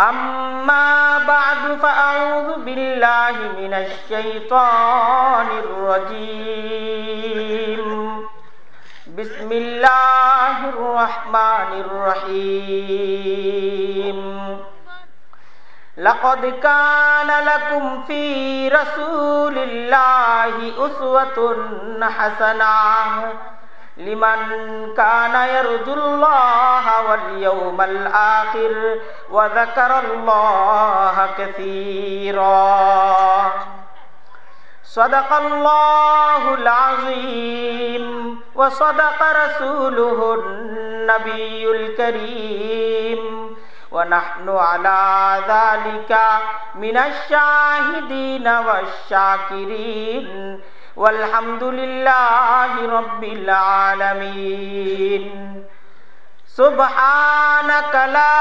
أما بعد فأعوذ بالله من الشيطان الرجيم. بسم الله الرحمن الرحيم. لقد كان لكم في رسول الله أسوة حسنة. لمن كان يرجو الله واليوم الآخر وذكر الله كثيرا. صدق الله العظيم وصدق رسوله النبي الكريم. ونحن على ذلك من الشاهدين والشاكرين. والحمد لله رب العالمين سبحانك لا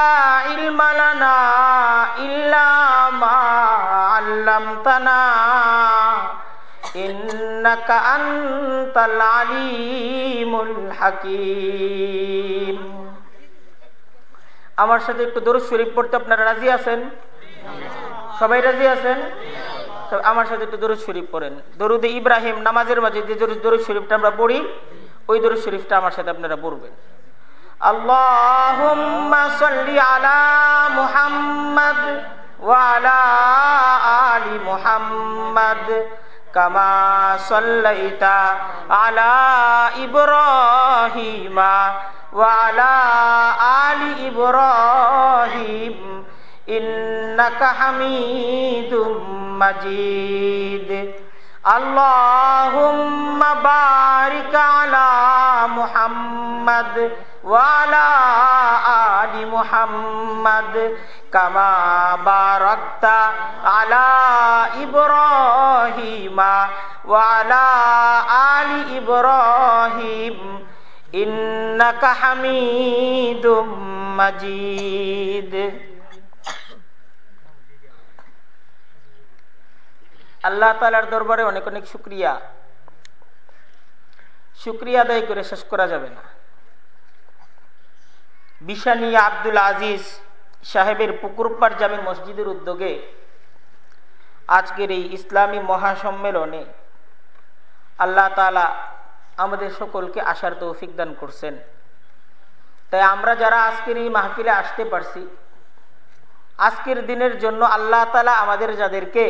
علم لنا إلا ما علمتنا إنك أنت العليم الحكيم আমার সাথে একটু দরুদ শরীফ পড়তে আপনারা রাজি আছেন সবাই রাজি আছেন আমার সাথে একটু দরুদ শরীফ পড়েন। দরুদ ইব্রাহিম নামাজের মাঝে যে দরুদ শরীফটা আমরা পড়ি, ওই দরুদ শরীফটা আমার সাথে আপনারা পড়বেন। সাল্লি আলা মুহাম্মদ আলা মুহাম্মদ কামা আলা ইন্নাকা হামিদুম মাজিদ। আল্লাহুম্মা বারিক আলা মুহাম্মাদ ওয়ালা আলি মুহাম্মাদ কামা বারাকতা আলা ইব্রাহিমা ওয়ালা আলি ইব্রাহিম। ইন্নাকা হামিদুম মাজিদ। আল্লাহ তালার দরবারে অনেক অনেক শুক্রিয়া। শুক্রিয়া আদায় করে শেষ করা যাবে না। বিশানী আব্দুল আজিজ সাহেবের পুকুরপাড় জামে মসজিদের উদ্যোগে আজকের এই ইসলামী মহাসম্মেলনে আল্লাহ তালা আমাদের সকলকে আসার তৌফিক দান করছেন। তাই আমরা যারা আজকের এই মাহফিলে আসতে পারছি, আজকের দিনের জন্য আল্লাহ তালা আমাদের যাদেরকে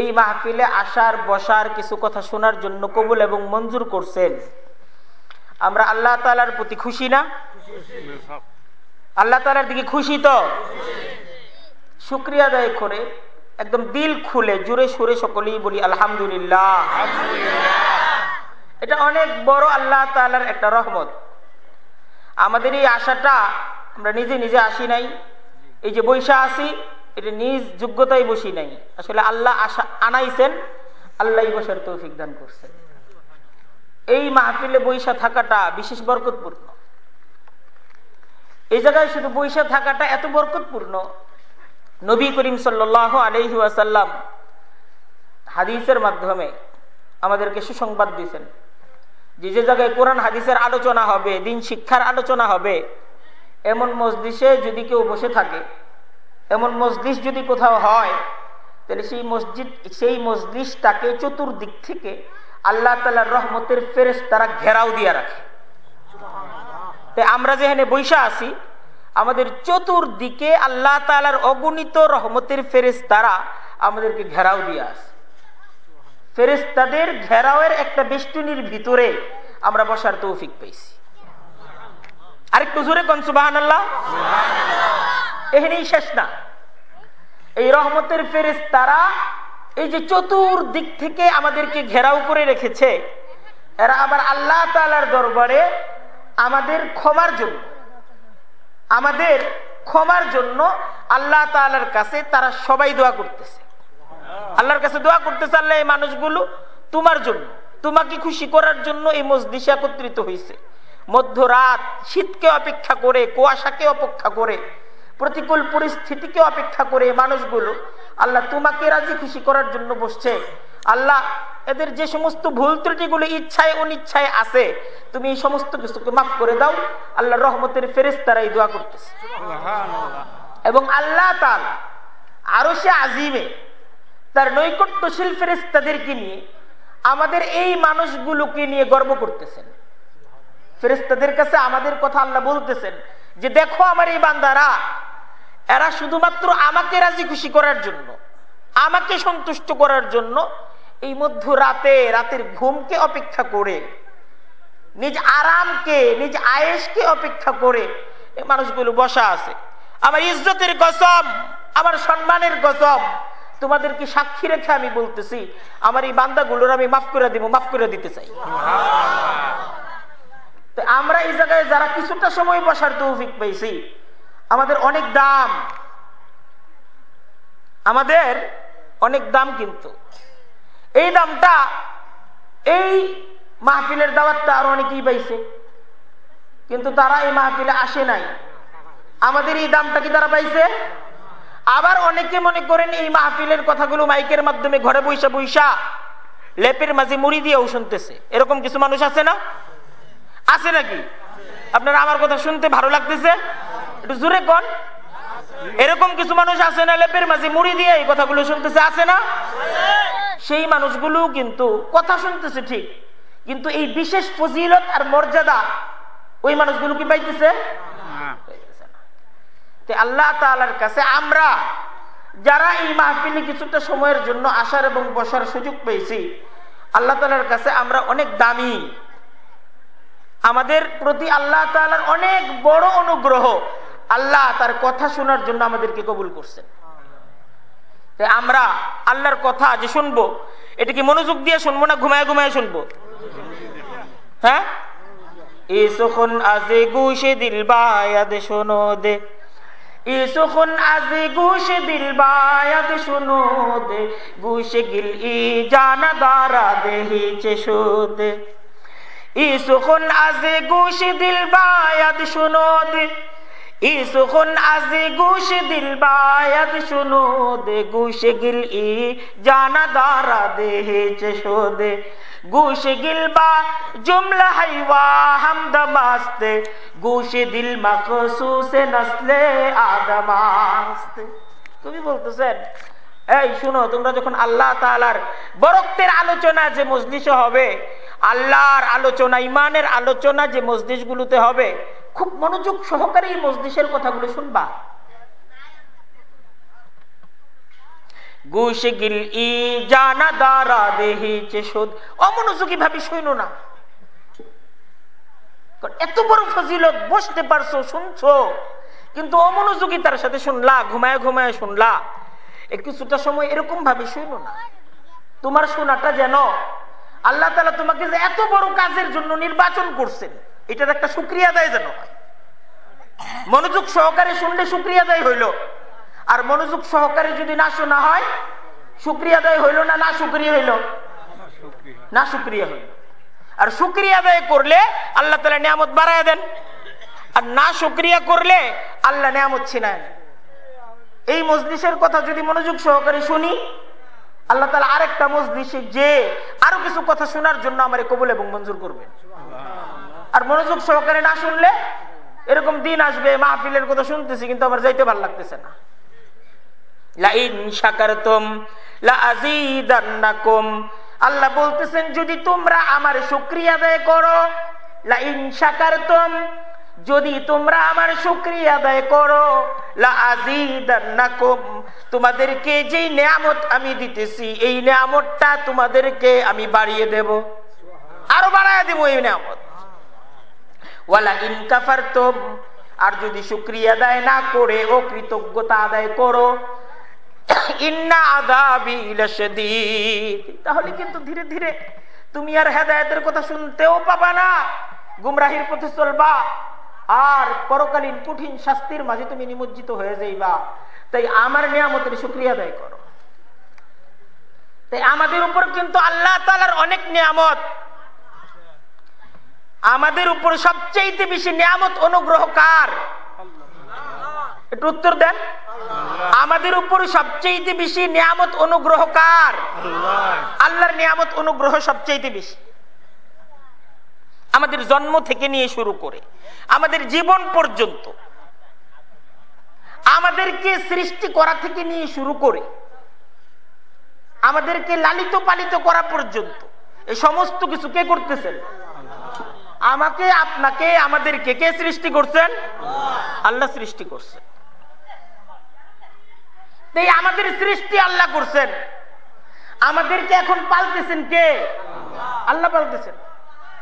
এই মাহফিলে আসার, বসার কিছু কথা শোনার জন্য কবুল এবং মঞ্জুর করছেন। আমরা আল্লাহ তালার প্রতি খুশি না? আল্লাহ তালার দিকে খুশি তো? শুক্রিয়া আদায় করে একদম দিল খুলে জুড়ে সুরে সকলেই বলি, আলহামদুলিল্লাহ। এটা অনেক বড় আল্লাহ তালার একটা রহমত। আমাদের এই আশাটা আমরা নিজে নিজে আসি নাই। এই যে বৈশা আসি এটা নিজ যোগ্যতায় বসি নাই। আসলে আল্লাহ আশা আনাইছেন আল্লাহ বসার তৌফিক দান করছেন। এই মাহফিলে বৈশা থাকাটা বিশেষ বরকতপূর্ণ। এই জায়গায় শুধু বৈশা থাকাটা এত বরকতপূর্ণ। নবী করিম সাল্লাহ আলহি আসাল্লাম হাদিসের মাধ্যমে আমাদেরকে সুসংবাদ দিয়েছেন যে যে জায়গায় কোরআন হাদিসের আলোচনা হবে, দিন শিক্ষার আলোচনা হবে, এমন মসজিষে যদি কেউ বসে থাকে এমন মসজিদ যদি কোথাও হয়, তাহলে সেই মসজিদ, সেই মসজিদটাকে চতুর্দিক থেকে আল্লাহ তালার রহমতের ফেরেস তারা ঘেরাও দিয়ে রাখে। আমরা যেখানে বৈশা আছি, আমাদের চতুর্দিকে আল্লাহ তালার অগণিত রহমতের ফেরেস তারা আমাদেরকে ঘেরাও দিয়ে আসে ফেরেস্তাদের ঘেরাওয়ের একটা বেষ্টনীর ভিতরে আমরা বসার তৌফিক পেয়েছি। আরেকটু জোরে কন সুবাহ এখানেই শেষ না। এই রহমতের ফেরেস তারা এই যে চতুর্দিক থেকে আমাদেরকে ঘেরাও করে রেখেছে, এরা আবার আল্লাহ তালার দরবারে আমাদের ক্ষমার জন্য, আমাদের ক্ষমার জন্য আল্লাহ তালার কাছে তারা সবাই দোয়া করতেছে। আল্লাহর কাছে দোয়া করতেছে, আল্লাহ, এই মানুষগুলো তোমার জন্য, তোমাকে খুশি করার জন্য এই মসজিষে একত্রিত হয়েছে মধ্যরাত শীতকে অপেক্ষা করে, কুয়াশাকে অপেক্ষা করে প্রতিকূল পরিস্থিতিকে অপেক্ষা করে মানুষগুলো আল্লাহ তোমাকে রাজি খুশি করার জন্য বসছে। আল্লাহ এদের যে সমস্ত ভুল ত্রুটিগুলো ইচ্ছায় অনিচ্ছায় আছে তুমি এই সমস্ত কিছুকে মাফ করে দাও। আল্লাহ রহমতের ফেরেস তারাই দোয়া করতেছে। এবং আল্লাহ তাল আরও সে আজিমে তার নৈকট্যশীল ফেরেস্তাদেরকে নিয়ে আমাদের এই মানুষগুলোকে নিয়ে গর্ব করতেছেন। ফেরেস্তাদের কাছে আমাদের কথা আল্লাহ বলতেছেন যে দেখো আমার এই বান্দারা, এরা শুধুমাত্র আমাকে রাজি খুশি করার জন্য, আমাকে সন্তুষ্ট করার জন্য এই মধ্য রাতে, রাতের ঘুমকে অপেক্ষা করে, নিজ আরামকে, নিজ আয়েসকে অপেক্ষা করে মানুষগুলো বসা আছে। আমার ইজ্জতের কসম, আমার সম্মানের কসম, তোমাদেরকে সাক্ষী রেখে আমি বলতেছি, আমার এই বান্দাগুলোর আমি মাফ করে দিব, মাফ করে দিতে চাই। আমরা এই জায়গায় যারা কিছুটা সময় বসার তৌফিক পেয়েছি, আমাদের অনেক দাম। আমাদের অনেক দাম কিন্তু। এই দামটা এই মাহফিলের দাওয়াতটা আরও অনেকেই পাইছে। কিন্তু তারা এই মাহফিলে আসে নাই। আমাদের এই দামটা কি তারা পাইছে? আবার অনেকে মনে করেন এই মাহফিলের কথাগুলো মাইকের মাধ্যমে ঘরে বৈশা বৈশা লেপের মাঝে মুড়ি দিয়েও শুনতেছে। এরকম কিছু মানুষ আছে না? আছে নাকি? আপনারা আমার কথা শুনতে ভালো লাগতেছে? একটু জোরে কন। এরকম কিছু মানুষ আছে না লেপের মাঝে মুড়ি দিয়ে এই কথাগুলো শুনতেছে আছে না? সেই মানুষগুলো কিন্তু কথা শুনতেছে ঠিক কিন্তু এই বিশেষ ফজিলত আর মর্যাদা ওই মানুষগুলো কি পাইতেছে? আল্লাহ তালার কাছে আমরা যারা এই মাহফিলে কিছুটা সময়ের জন্য আসার এবং বসার সুযোগ পেয়েছি আল্লাহ তালার কাছে আমরা অনেক দামি। আমাদের প্রতি আল্লাহ তালার অনেক বড় অনুগ্রহ। আল্লাহ তার কথা শোনার জন্য আমাদেরকে কবুল করছেন। আমরা আল্লাহর কথা যে শুনব, এটা কি মনোযোগ দিয়ে শুনব না ঘুমায় ঘুমায় শুনব? হ্যাঁ? এ সখন আজে গুষে দিল বায়াদ শোনো দে। আজে দিল শোনো দে। শোদে ই সখন আজে গুষে দিল বায়াদ শোনো দে ই সুখন আজি গুশ দিল বায়াদ শুনো দে গুশ গিল ই জানা দারা দেহেছে শোদে গুশ গিল বা জুমলা হাইওয়া হামদ মাস্তে। গুশ দিল মখসুসে নসলে আদমাস্তে তুমি বলতেছেন এই শুনো, তোমরা যখন আল্লাহ তালার বরক্তের আলোচনা যে মসজিষে হবে, আল্লাহর আলোচনা ইমানের আলোচনা যে মসজিদগুলোতে হবে, খুব মনোযোগ সহকারে এই মসজিষের কথাগুলো শুনবা। গুশে ই জানা দারা দেহিছে শোধ অমনোযোগী ভাবে শুইনো না। এত বড় ফজিলত, বসতে পারছ, শুনছো, কিন্তু অমনোযোগী তার সাথে শুনলা, ঘুমায় ঘুমায় শুনলা। কিছুটা সময় এরকম ভাবে শুইনো না। তোমার শোনাটা যেন আল্লাহ তালা তোমাকে যে এত বড় কাজের জন্য নির্বাচন করছেন, এটার একটা সুক্রিয়া দেয় যেন মনোযোগ সহকারে শুনলে সুক্রিয়া দেয় হইল। আর মনোযোগ সহকারে যদি না শোনা হয় সুক্রিয়া দেয় হইল না না সুক্রিয়া হইল? না সুক্রিয়া হইল। আর সুক্রিয়া দেয় করলে আল্লাহ তালা নিয়ামত বাড়ায় দেন। আর না সুক্রিয়া করলে আল্লাহ নিয়ামত ছিনায় এই মজলিসের কথা যদি মনোযোগ সহকারে শুনি, আল্লাহ তালা আরেকটা মজলিসে যে আরও কিছু কথা শোনার জন্য আমার কবুল এবং মঞ্জুর করবেন। আর মনোযোগ সহকারে না শুনলে এরকম দিন আসবে, মাহফিলের কথা শুনতেছি, কিন্তু আমার যাইতে ভালো লাগতেছে না। আল্লাহ বলতেছেন, যদি তোমরা আমার শুকরিয়া আদায় করো, লাইন শাকারতুম যদি তোমরা আমার শুকরিয়া আদায় করো তোমাদেরকে যে নিয়ামত আমি দিতেছি, এই নিয়ামতটা তোমাদেরকে আমি বাড়িয়ে দেব। আরও বাড়ায় দেব এই নিয়ামত। ওয়ালা ইন কাফারতুম, আর যদি শুক্রিয়া আদায় না করে ও কৃতজ্ঞতা আদায় করো তাহলে কিন্তু ধীরে ধীরে তুমি আর হেদায়েতের কথা শুনতেও পাবা না, গুমরাহির পথে চলবা আর পরকালীন কঠিন শাস্তির মাঝে তুমি নিমজ্জিত হয়ে যাইবা। তাই আমার নিয়ামতের শুক্রিয়া আদায় করো। তাই আমাদের উপর কিন্তু আল্লাহ তালার অনেক নিয়ামত। আমাদের উপর সবচেয়ে বেশি নিয়ামত অনুগ্রহ কার? একটু উত্তর দেন। আমাদের উপর সবচেয়ে বেশি নিয়ামত অনুগ্রহ কার? আল্লাহর নিয়ামত অনুগ্রহ সবচেয়ে বেশি। আমাদের জন্ম থেকে নিয়ে শুরু করে, আমাদের জীবন পর্যন্ত। আমাদেরকে সৃষ্টি করা থেকে নিয়ে শুরু করে, আমাদেরকে লালিত পালিত করা পর্যন্ত। এই সমস্ত কিছু কে করতেছেন? আমাকে, আপনাকে, আমাদেরকে কে সৃষ্টি করছেন? আল্লাহ সৃষ্টি করছেন। এই আমাদের সৃষ্টি আল্লাহ করছেন। আমাদেরকে এখন পালতেছেন কে? আল্লাহ পালতেছেন।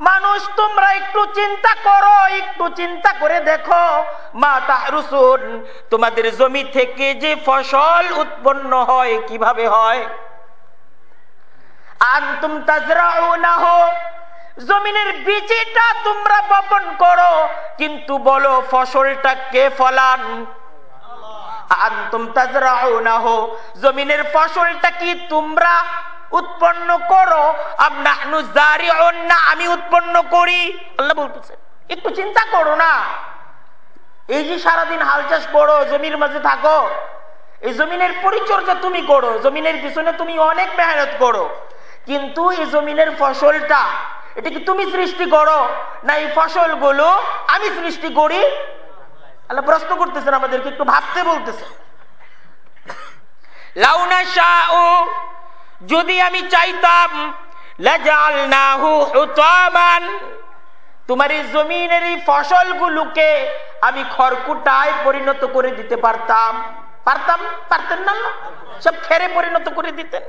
মানুষ, তোমরা একটু চিন্তা করো, একটু চিন্তা করে দেখো। মা তাহরুসুন, তোমাদের জমি থেকে যে ফসল উৎপন্ন হয়, কীভাবে হয়? আনতুম তাজরাউনাহ জমিনের বীজটা তোমরা বপন করো, কিন্তু বলো ফসলটা কে ফলান? জমিনের ফসলটা কি তোমরা উৎপন্ন করো? না আমি উৎপন্ন করি। আল্লাহ বলতেছে, একটু চিন্তা করো না। এই যে সারাদিন হাল চাষ করো, জমির মাঝে থাকো, এই জমিনের পরিচর্যা তুমি করো, জমিনের পিছনে তুমি অনেক মেহনত করো, কিন্তু এই জমিনের ফসলটা এটা কি তুমি সৃষ্টি করো, না এই ফসলগুলো আমি সৃষ্টি করি। আল্লাহ প্রশ্ন করতেছেন আমাদেরকে, একটু ভাবতে বলতেছে। লাউনা শাহ যদি আমি চাইতাম তোমার এই জমিনের এই ফসলগুলোকে আমি খড়কুটায় পরিণত করে দিতে পারতাম। পারতাম? পারতেন না সব খেরে পরিণত করে দিতেন।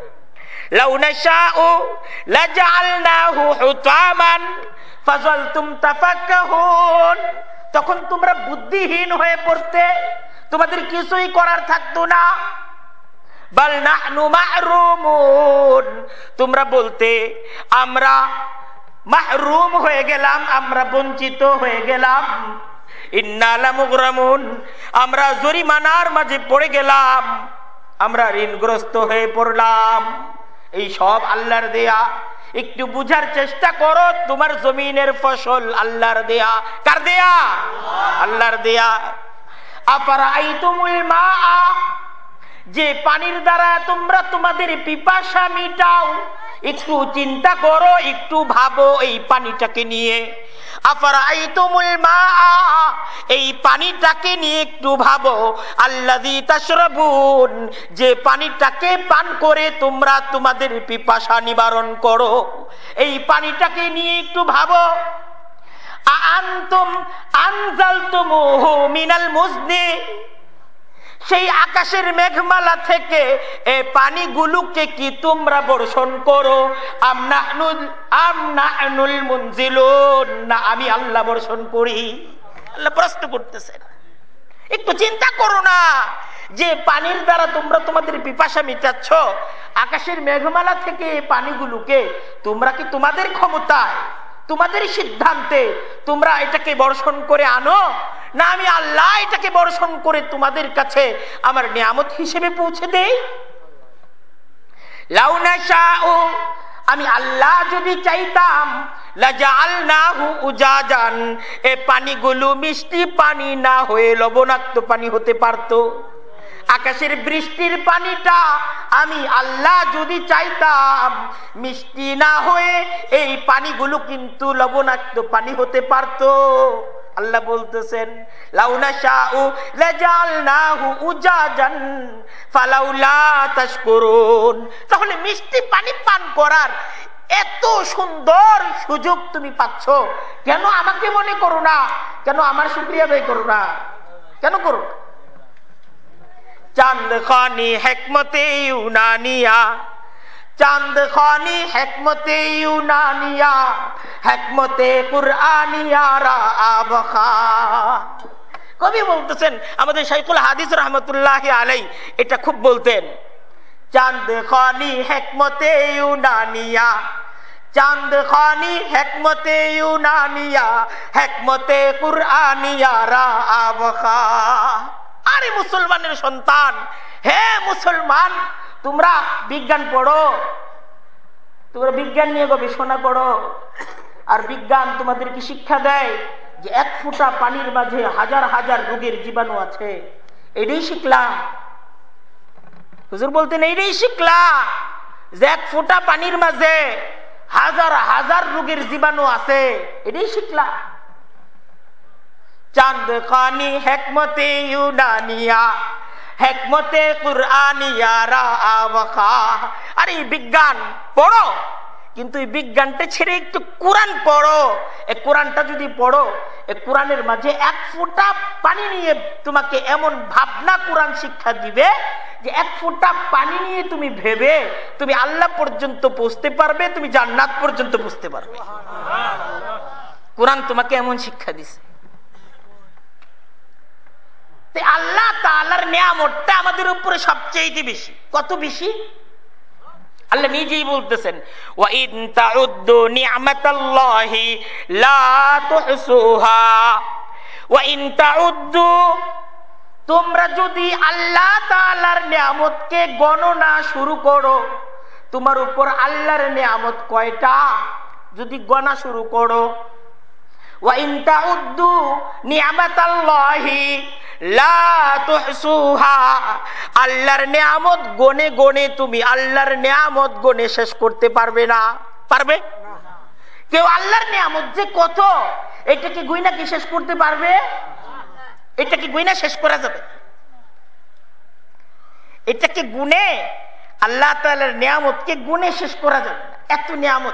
তখন তোমরা বুদ্ধিহীন হয়ে পড়তে, তোমাদের কিছুই করার থাকতো না। তোমরা বলতে, আমরা মাহরুম হয়ে গেলাম, আমরা বঞ্চিত হয়ে গেলাম। আমরা জরিমানার মাঝে পড়ে গেলাম। আমরা ঋণগ্রস্ত হয়ে পড়লাম। এই সব আল্লাহর দেয়া। একটু বুঝার চেষ্টা করো, তোমার জমিনের ফসল আল্লাহর দেয়া। কার দেয়া? আল্লাহর দেয়া। আপার আই তুমুল মা যে পানির দ্বারা তোমরা তোমাদের পিপাসা মিটাও। একটু চিন্তা করো, একটু ভাবো এই পানিটাকে নিয়ে। এই পানিটাকে নিয়ে একটু ভাবো। তাসরাবুন যে পানিটাকে পান করে তোমরা তোমাদের পিপাসা নিবারণ করো, এই পানিটাকে নিয়ে একটু ভাবো। আনতুম আনজালতুমুহু মিনাল মুজনি সেই আকাশের মেঘমালা থেকে এ পানিগুলোকে কি তোমরা বর্ষণ করো? না, আমি আল্লাহ বর্ষণ করি। আল্লাহ প্রশ্ন করতেছেন। একটু চিন্তা করো না। যে পানির দ্বারা তোমরা তোমাদের পিপাসা মিটাচ্ছ, আকাশের মেঘমালা থেকে পানিগুলোকে তোমরা কি তোমাদের ক্ষমতায় তোমাদের সিদ্ধান্তে তোমরা এটাকে বর্ষণ করে আনো? না, আমি আল্লাহ এটাকে বর্ষণ করে তোমাদের কাছে আমার নিয়ামত হিসেবে পৌঁছে দেই? আমি আল্লাহ যদি চাইতাম এ পানিগুলো মিষ্টি পানি না হয়ে লবণাক্ত পানি হতে পারত। আকাশের বৃষ্টির পানিটা আমি আল্লাহ যদি চাইতাম, মিষ্টি না হয়ে এই পানিগুলো কিন্তু লবণাক্ত পানি হতে পারত। আল্লাহ বলতেছেন, লাউনা শাহু লাজালনাহু উজাজান, ফালাউলা তাশকুরুন। তাহলে মিষ্টি পানি পান করার এত সুন্দর সুযোগ তুমি পাচ্ছ। কেন আমাকে মনে করো না? কেন আমার শুক্রিয়া ব্যয় করো না? কেন করো চাঁদ খানি হেকমতে ইউনানিয়া চান্দ খানি হেকমতে ইউনানিয়া, হেকমতে কুরআনিয়া রা আবখা কবি বলতেছেন, আমাদের শাইকুল হাদিস রহমতুল্লাহ আলাই এটা খুব বলতেন চান্দ খানি হেকমতে ইউনানিয়া চান্দ খানি হেকমতে ইউনানিয়া, হেকমতে কুরআনিয়া রা আবখা আরে মুসলমানের সন্তান। হে মুসলমান, তোমরা বিজ্ঞান পড়ো। তোমরা বিজ্ঞান নিয়ে গবেষণা করো। আর বিজ্ঞান তোমাদেরকে শিক্ষা দেয় যে এক ফুটা পানির মাঝে হাজার হাজার রোগের জীবাণু আছে। এটাই শিখলা হুজুর বলতেন এইটাই শিখলা যে এক ফুটা পানির মাঝে হাজার হাজার রোগের জীবাণু আছে। এটাই শিখলা চাঁদ খানি হেকমতে ইউনানিয়া হেকমতে কুরআনিয়া রা আবখা আরে বিজ্ঞান পড়ো কিন্তু এই বিজ্ঞানটা ছেড়ে একটু কোরআন পড়ো। এই কোরআনটা যদি পড়ো এ কোরআনের মাঝে এক ফোঁটা পানি নিয়ে তোমাকে এমন ভাবনা কোরআন শিক্ষা দিবে যে এক ফোঁটা পানি নিয়ে তুমি ভেবে তুমি আল্লাহ পর্যন্ত পৌঁছতে পারবে তুমি জান্নাত পর্যন্ত বুঝতে পারবে। কোরআন তোমাকে এমন শিক্ষা দিছে। আল্লাহ তালার নিয়ামতটা আমাদের উপরে সবচেয়ে বেশি। কত বেশি? আল্লাহ নিজেই বলতেছেন তোমরা যদি আল্লাহ তাআলার নিয়ামতকে গণনা শুরু করো, তোমার উপর আল্লাহর নিয়ামত কয়টা? যদি গণনা শুরু করো আল্লাহর নিয়ামত গনে গনে তুমি আল্লাহর নিয়ামত গনে শেষ করতে পারবে না। পারবে? কেউ আল্লাহর নিয়ামত যে কত এটাকে গুইনা কি শেষ করতে পারবে? এটাকে গুইনা শেষ করা যাবে? এটাকে গুনে আল্লাহ তালার নিয়ামতকে গুনে শেষ করা যাবে এত নিয়ামত।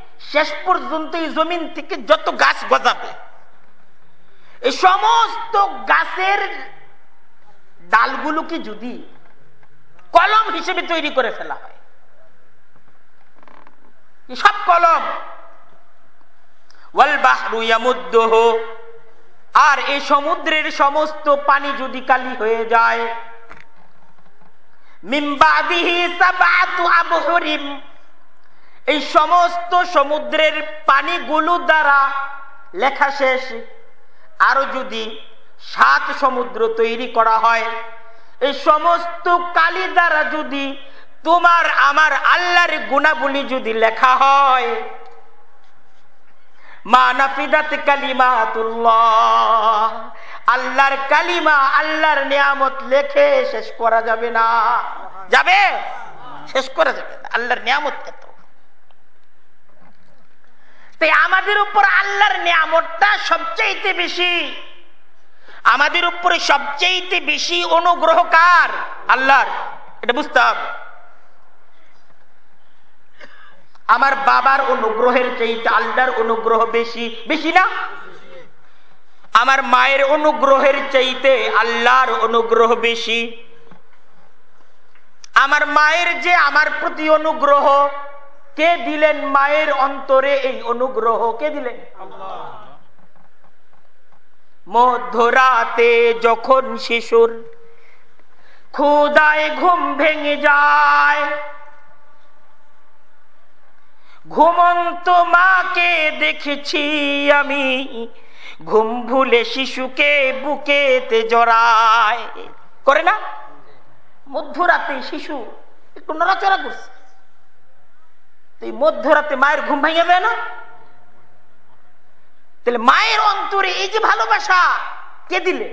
শেষ পর্যন্ত এই জমিন থেকে যত গাছ গজাবে, এই সমস্ত গাছের ডালগুলোকে যদি কলম হিসেবে তৈরি করে ফেলা হয় সব কলম আর এই সমুদ্রের সমস্ত পানি যদি কালি হয়ে যায় এই সমস্ত সমুদ্রের পানিগুলো দ্বারা লেখা শেষ। আরও যদি সাত সমুদ্র তৈরি করা হয়, এই সমস্ত কালি দ্বারা যদি তোমার আমার আল্লাহর গুণাবলী যদি লেখা হয়, মানাফিদাত কালিমাতুল্লাহ। আল্লাহর কালিমা, আল্লাহর নিয়ামত লেখে শেষ করা যাবে না। যাবে? শেষ করা যাবে আল্লাহর নিয়ামত তাই আমাদের উপর আল্লাহর নিয়ামতটা সবচাইতে বেশি। আমাদের উপরে সবচেয়ে বেশি অনুগ্রহ কার? আল্লাহর। এটা বুঝতে হবে। আমার বাবার অনুগ্রহের চাইতে আল্লাহর অনুগ্রহ বেশি। বেশি না? আমার মায়ের অনুগ্রহের চাইতে আল্লাহর অনুগ্রহ বেশি। আমার মায়ের যে আমার প্রতি অনুগ্রহ কে দিলেন মায়ের অন্তরে এই অনুগ্রহ? কে দিলেন? মধ্যরাতে যখন শিশুর ক্ষুদায় ঘুম ভেঙে যায়, ঘুমন্ত মাকে দেখেছি আমি। ঘুম ভুলে শিশুকে বুকেতে জড়ায়। করে না? মধ্যরাতে শিশু একটু নড়াচড়া করছে। এই মধ্যরাতে মায়ের ঘুম ভেঙে দেয় না। তাহলে মায়ের অন্তরে এই যে ভালোবাসা, কে দিলে?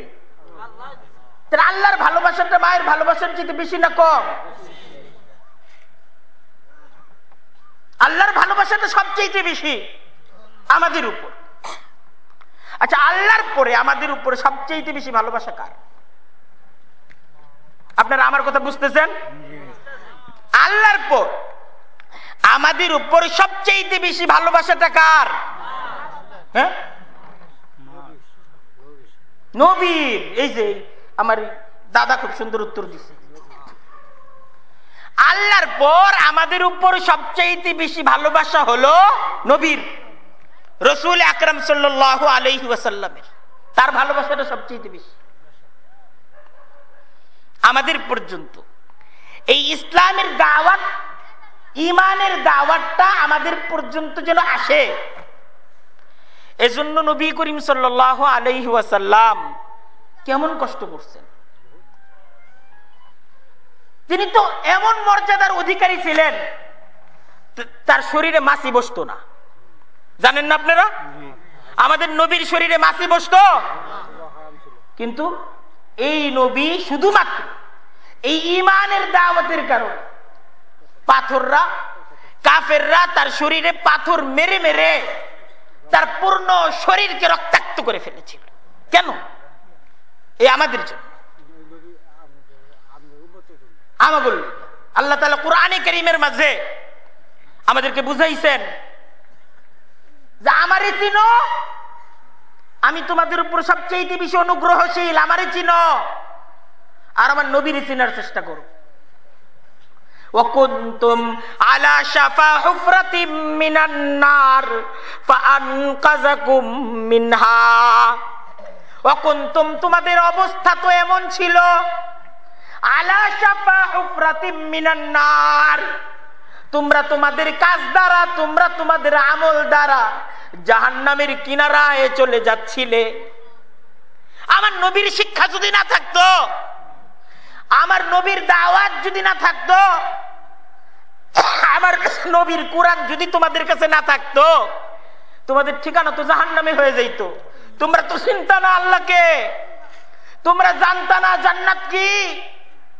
আল্লাহর ভালোবাসাটা মায়ের ভালোবাসার চেয়ে বেশি না কম? আল্লাহর ভালোবাসাটা সবচেয়ে বেশি আমাদের উপর। আচ্ছা আল্লাহর পরে আমাদের উপরে সবচেয়ে বেশি ভালোবাসা কার? আপনারা আমার কথা বুঝতেছেন? আল্লাহর পর। আমাদের উপর সবচেয়ে বেশি ভালোবাসাটা কার? হ্যাঁ? নবীর। এই যে আমার দাদা খুব সুন্দর উত্তর দিছে। আল্লাহর পর আমাদের উপর সবচেয়ে বেশি ভালোবাসা হলো নবীর। রসুল আকরম সাল্লাহ আলহি ওয়াসাল্লামের। তার ভালোবাসাটা সবচেয়ে বেশি। আমাদের পর্যন্ত। এই ইসলামের দাওয়াত ইমানের দাওয়াতটা আমাদের পর্যন্ত যেন আসে। এজন্য নবী করিম সাল্লাহ আলহি ওয়াসাল্লাম কেমন কষ্ট করছেন। তিনি তো এমন মর্যাদার অধিকারী ছিলেন তার শরীরে মাসি বসত না। জানেন না আপনারা? আমাদের নবীর শরীরে মাসি বসত। কিন্তু এই নবী শুধুমাত্র এই ইমানের দাওয়াতের কারণে পাথররা, কাফেররা তার শরীরে পাথর মেরে মেরে তার পূর্ণ শরীরকে রক্তাক্ত করে ফেলেছিল। কেন? এই আমাদের জন্য। আমাগুল আল্লাহ তালা কোরআনে করিমের মাঝে আমাদেরকে বুঝাইছেন যে আমারে চিনো আমি তোমাদের উপর সবচেয়ে বেশি অনুগ্রহশীল, আমারে চিনো আর আমার নবীর চিনার চেষ্টা করো। وكنتم على شفا حفرة من النار فأنقذكم منها وكنتم তোমাদের অবস্থা তো এমন ছিল আলা শাফা হুফরাতিম মিনান নার তোমরা তোমাদের কাজ দ্বারা তোমরা তোমাদের আমল দ্বারা জাহান্নামের কিনারায় চলে যাচ্ছিলে আমার নবীর শিক্ষা যদি না থাকতো আমার নবীর দাওয়াত যদি না থাকতো, আমার নবীর কোরআন যদি তোমাদের কাছে না থাকতো, তোমাদের ঠিকানা তো জাহান নামে হয়ে যাইতো। তোমরা তো চিন্তা না আল্লাহকে। তোমরা জানতা না জান্নাত কি।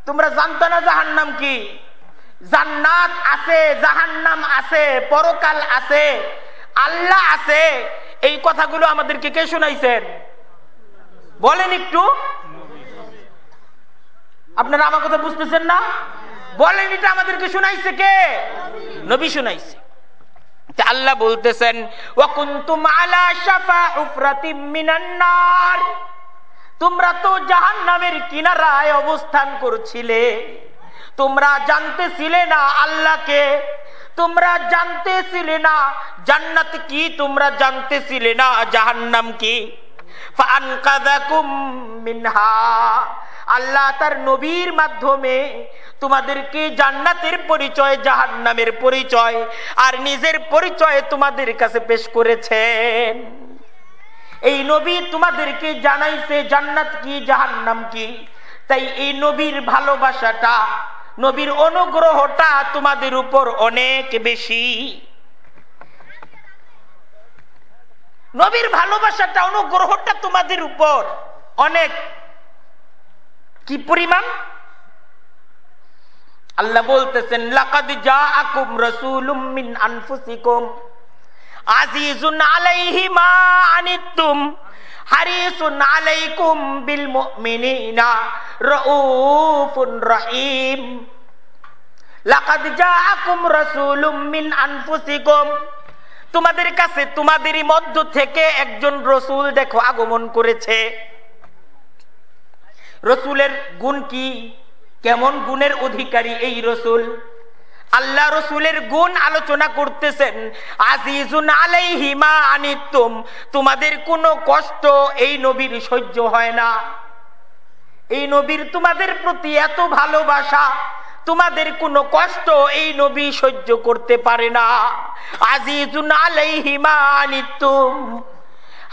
তোমরা জানতা না জাহান্নাম কি। জান্নাত আছে, জাহান্নাম আছে, পরকাল আছে, আল্লাহ আছে। এই কথাগুলো আমাদেরকে কে শুনাইছেন? বলেন একটু। আপনারা আমার কথা বুঝতেছেন না? বলেন, এটা আমাদেরকে শুনাইছে কে? নবী শুনাইছে। আল্লাহ বলতেছেন, ওয়াকুনতুম শাফা উফরাতিম মিনান তোমরা তো জাহান্নামের কিনারায় অবস্থান করছিলে। তোমরা জানতেছিলে না আল্লাহকে। তোমরা জানতেছিলে না জান্নাত কি, তোমরা জানতেছিলে না জাহান্নাম কি। আল্লাহ তার নবীর মাধ্যমে তোমাদেরকে জান্নাতের পরিচয়, জাহান্নামের পরিচয় আর নিজের পরিচয় তোমাদের কাছে পেশ করেছেন। এই নবী তোমাদেরকে জানাইছে জান্নাত কি জাহান নাম কি। তাই এই নবীর ভালোবাসাটা, নবীর অনুগ্রহটা তোমাদের উপর অনেক বেশি। নবীর ভালোবাসাটা, অনুগ্রহটা তোমাদের উপর। অনেক। কি পরিমাণ? আল্লাহ বলতেছেন, লাকাদ জাআকুম রাসূলুম মিন আনফুসিকুম আজিজুন আলাইহি মা আনিতুম হারিসুন আলাইকুম বিল মুমিনিনা রাউফুন রহিম। লাকাদ জাআকুম রাসূলুম মিন আনফুসিকুম তোমাদের কাছে, তোমাদেরই মধ্য থেকে একজন রসুল দেখো আগমন করেছে। রসুলের গুণ কি? কেমন গুণের অধিকারী এই রসুল? আল্লাহ রসুলের গুণ আলোচনা করতেছেন, আজিজুন আলাইহিমা আনিতুম তোমাদের কোনো কষ্ট এই নবীর সহ্য হয় না। এই নবীর তোমাদের প্রতি এত ভালোবাসা তোমাদের কোনো কষ্ট এই নবী সহ্য করতে পারে না। আজিজুন আলাইহিমা আনিতুম,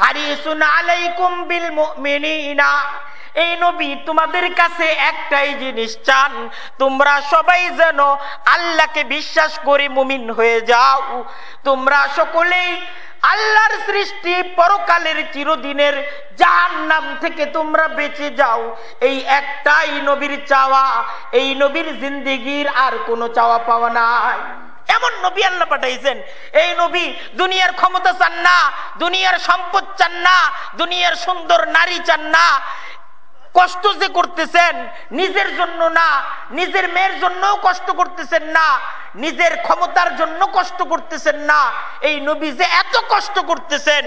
হারিসুন আলাইকুম বিল মুমিনিনা। এই নবী তোমাদের কাছে একটাই জিনিস চান, তোমরা সবাই যেন আল্লাহকে বিশ্বাস করে মুমিন হয়ে যাও। তোমরা সকলেই আল্লাহর সৃষ্টি পরকালের চিরদিনের যার নাম থেকে তোমরা বেঁচে যাও। এই একটাই নবীর চাওয়া, এই নবীর জিন্দিগির আর কোনো চাওয়া পাওয়া নাই। এমন নবী আল্লাহ পাঠাইছেন, এই নবী, দুনিয়ার ক্ষমতা চান না, দুনিয়ার সম্পদ চান না, দুনিয়ার সুন্দর নারী চান না কষ্ট যে করতেছেন, নিজের জন্য না, নিজের মেয়ের জন্যও কষ্ট করতেছেন না, নিজের ক্ষমতার জন্য কষ্ট করতেছেন না, এই নবী যে এত কষ্ট করতেছেন,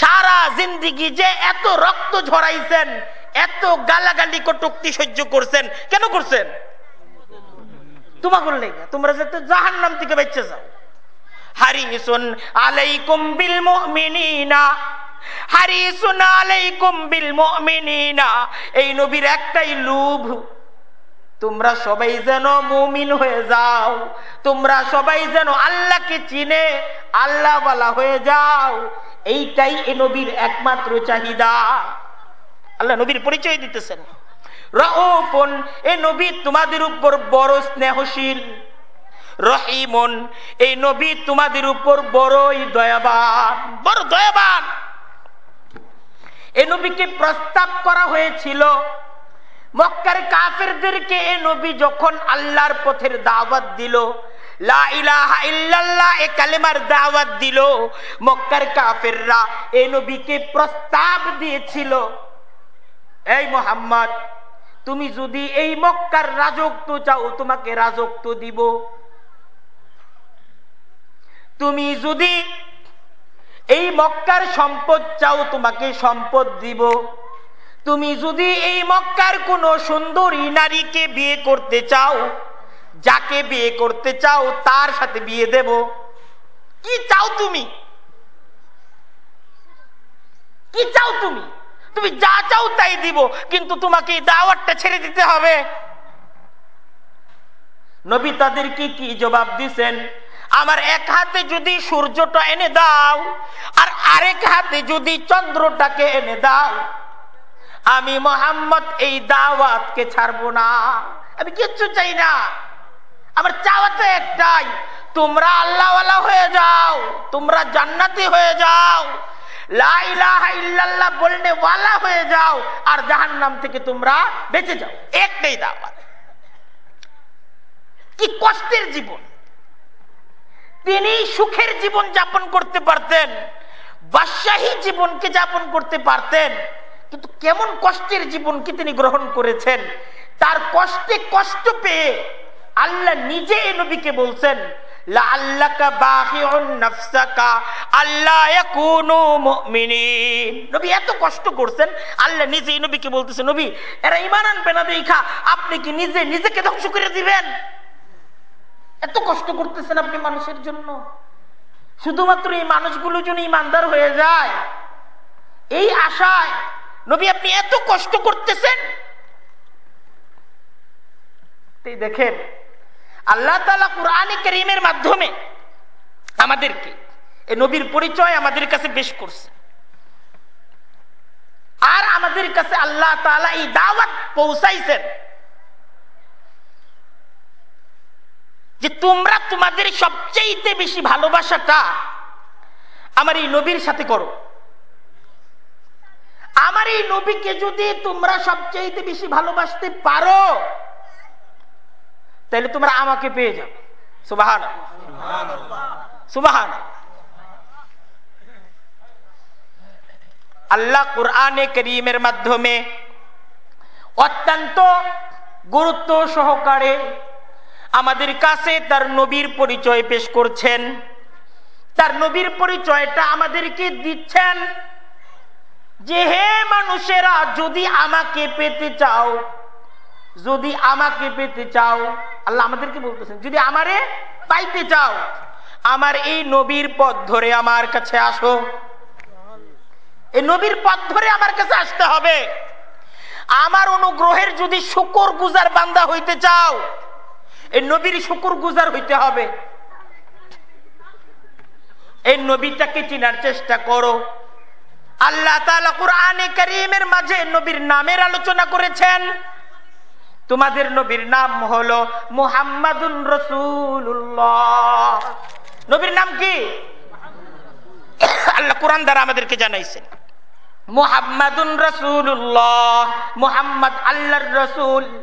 সারা জিন্দিগি যে এত রক্ত ঝরাইছেন, এত গালাগালি কটুক্তি সহ্য করছেন, কেন করছেন? তোমাকে লেগে তোমরা যাতে জাহান নাম থেকে বেঁচে যাও। হারিসুন আলাইকুম বিল মুমিনিনা। এই নবীর একটাই লোভ। তোমরা সবাই যেন মুমিন হয়ে যাও। তোমরা সবাই যেন আল্লাহকে চিনে আল্লাহ বলা হয়ে যাও। এইটাই এ নবীর একমাত্র চাহিদা। আল্লাহ নবীর পরিচয় দিতেছেন। রহপন এ নবী তোমাদের উপর বড় স্নেহশীল। রহিমন এই নবী তোমাদের উপর বড়ই দয়াবান। বড় দয়াবান। এ নবীকে প্রস্তাব করা হয়েছিল। মক্কার কাফেরদেরকে এ নবী যখন আল্লাহর পথের দাওয়াত দিল দাওয়াত মক্কার কাফেররা এ নবীকে প্রস্তাব দিয়েছিল, এই তুমি যদি এই মক্কার চাও, তোমাকে দিব। তুমি যদি এই মক্কার সম্পদ চাও, তোমাকে সম্পদ দিব। তুমি যদি এই মক্কার কোন সুন্দরী নারীকে বিয়ে করতে চাও, যাকে বিয়ে করতে চাও, তার সাথে বিয়ে দেব। কি চাও তুমি? কি চাও তুমি? তুমি যা চাও তাই দিব, কিন্তু তোমাকে এই দাওয়াতটা ছেড়ে দিতে হবে। নবী তাদেরকে কি জবাব দিছেন? আমার এক হাতে যদি সূর্যটা এনে দাও, আর আরেক হাতে যদি চন্দ্রটাকে এনে দাও, আমি মোহাম্মদ এই দাওয়াতকে ছাড়বো না। আমি কিচ্ছু চাই না। আমার চাওয়াতে একটাই, তোমরা আল্লাহওয়ালা হয়ে যাও, তোমরা জান্নাতি হয়ে যাও। বলনে ওয়ালা হয়ে যাও, আর জাহান নাম থেকে তোমরা বেঁচে যাও। একটাই দাওয়াত। কি কষ্টের জীবন। তিনি সুখের জীবন যাপন করতে পারতেন, বাদশাহী জীবনকে যাপন করতে পারতেন, কিন্তু কেমন কষ্টের জীবনকে তিনি গ্রহণ করেছেন, তার কষ্টে কষ্ট পেয়ে আল্লাহ নিজে এ নবীকে বলছেন এত কষ্ট করছেন, আল্লাহ নিজে নবীকে নবী, এরা আপনি কি নিজে নিজেকে ধ্বংস করে দিবেন? এত কষ্ট করতেছেন আপনি মানুষের জন্য। শুধুমাত্র এই মানুষগুলো যেন ইমানদার হয়ে যায়। এই আশায় নবী আপনি এত কষ্ট করতেছেন। দেখেন, আল্লাহ তালা কোরআনে করিমের মাধ্যমে আমাদেরকে এই নবীর পরিচয় আমাদের কাছে বেশ করছে। আর আমাদের কাছে আল্লাহ তালা এই দাওয়াত পৌঁছাইছেন। যে তোমরা তোমাদের সবচেয়ে বেশি ভালোবাসাটা আমার এই নবীর সাথে করো। আমার এই নবীকে যদি তোমরা সবচেয়ে বেশি ভালোবাসতে পারো, তাহলে তোমরা আমাকে পেয়ে যাও। সুবাহান সুবাহান আল্লাহ কোরআনে করিমের মাধ্যমে অত্যন্ত গুরুত্ব সহকারে আমাদের কাছে তার নবীর পরিচয় পেশ করছেন। তার নবীর পরিচয়টা আমাদেরকে দিচ্ছেন যে, হে মানুষেরা, যদি আমাকে পেতে চাও, যদি আমাকে পেতে চাও, আল্লাহ আমাদেরকে বলতেছেন, যদি আমারে পাইতে চাও, আমার এই নবীর পথ ধরে আমার কাছে আসো। এই নবীর পথ ধরে আমার কাছে আসতে হবে। আমার অনুগ্রহের যদি শুকর গুজার বান্দা হইতে চাও এই নবীর শুকুর গুজার হইতে হবে। এই নবীটাকে চিনার চেষ্টা করো। আল্লাহ তালা মাঝে নবীর নামের আলোচনা করেছেন। তোমাদের নবীর নাম হলো মুহাম্মাদুন রসুল্লাহ নবীর নাম কি? আল্লাহ কোরআন দ্বারা আমাদেরকে জানাইছেন। মুহাম্মাদুন রসুল্লাহ মুহাম্মদ আল্লাহর রসুল।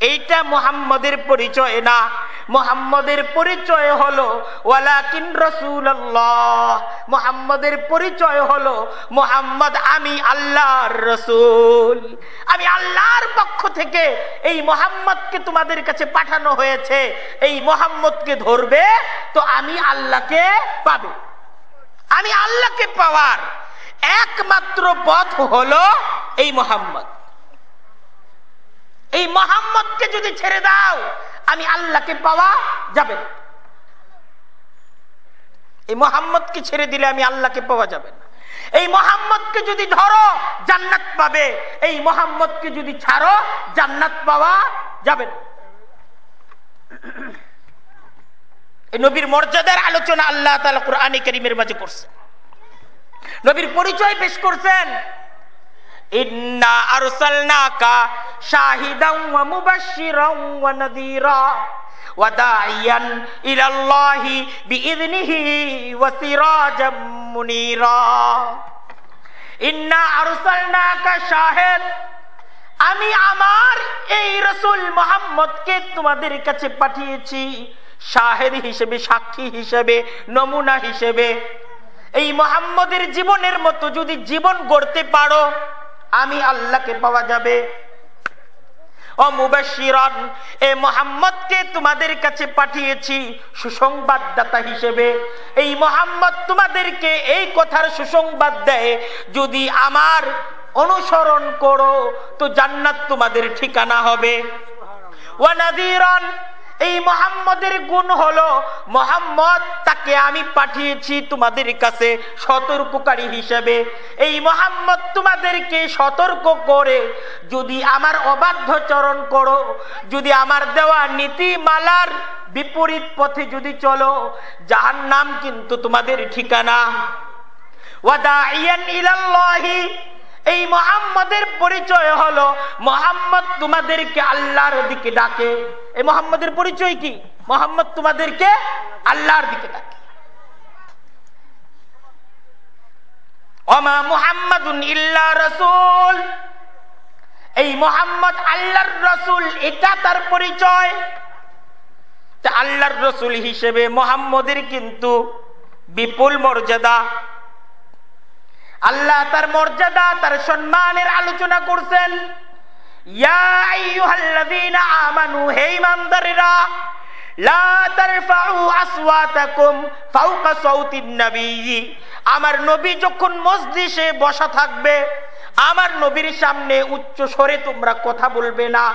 এইটা মোহাম্মদের পরিচয় না। মোহাম্মদের পরিচয় হলো, ওয়ালাকিন রসুল্লাহ মোহাম্মদের পরিচয় হলো, মোহাম্মদ আমি আল্লাহর রসুল। আমি আল্লাহর পক্ষ থেকে এই মোহাম্মদকে তোমাদের কাছে পাঠানো হয়েছে। এই মোহাম্মদকে ধরবে, তো আমি আল্লাহকে পাবে। আমি আল্লাহকে পাওয়ার একমাত্র পথ হলো এই মোহাম্মদ। এই মোহাম্মদকে যদি ছেড়ে দাও, আমি আল্লাহকে পাওয়া যাবে। এই মোহাম্মদকে ছেড়ে দিলে আমি আল্লাহকে পাওয়া যাবে না। এই মোহাম্মদকে যদি ধরো, জান্নাত পাবে। এই মোহাম্মদকে যদি ছাড়ো, জান্নাত পাওয়া যাবে না। এই নবীর মর্যাদার আলোচনা আল্লাহ তালা কোরআনে করিমের মাঝে করছেন। নবীর পরিচয় পেশ করছেন। ইন্না ইন্না আমি আমার এই রসুল মোহাম্মদকে তোমাদের কাছে পাঠিয়েছি, শাহেদ হিসেবে, সাক্ষী হিসেবে, নমুনা হিসেবে। এই মোহাম্মদের জীবনের মতো যদি জীবন গড়তে পারো আমি আল্লাহকে পাওয়া যাবে। ও মুবাশিরন এ মোহাম্মদকে তোমাদের কাছে পাঠিয়েছি সুসংবাদদাতা হিসেবে। এই মোহাম্মদ তোমাদেরকে এই কথার সুসংবাদ দেয়, যদি আমার অনুসরণ করো, তো জান্নাত তোমাদের ঠিকানা হবে। ওয়ানাদিরন এই মোহাম্মদের গুণ হলো, মোহাম্মদ তাকে আমি পাঠিয়েছি তোমাদের কাছে সতর্ককারী হিসেবে। এই মোহাম্মদ তোমাদেরকে সতর্ক করে, যদি আমার অবাধ্য চরণ করো, যদি আমার দেওয়া নীতিমালার বিপরীত পথে যদি চলো যার নাম কিন্তু তোমাদের ঠিকানা। ওয়াদা ইয়ান ইলাল্লাহি এই মোহাম্মদের পরিচয় হলো, মোহাম্মদ তোমাদেরকে আল্লাহর দিকে ডাকে। এই মোহাম্মদের পরিচয় কি? মোহাম্মদ তোমাদেরকে আল্লাহর দিকে ডাকে। রসুল। এই মোহাম্মদ আল্লাহর রসুল, এটা তার পরিচয়। আল্লাহর রসুল হিসেবে মোহাম্মদের কিন্তু বিপুল মর্যাদা। আল্লাহ তার মর্যাদা, তার সম্মানের আলোচনা করছেন। আমানু, হে আমার নবী যখন মসজিষে বসা থাকবে, আমার নবীর সামনে উচ্চ স্বরে তোমরা কথা বলবে না।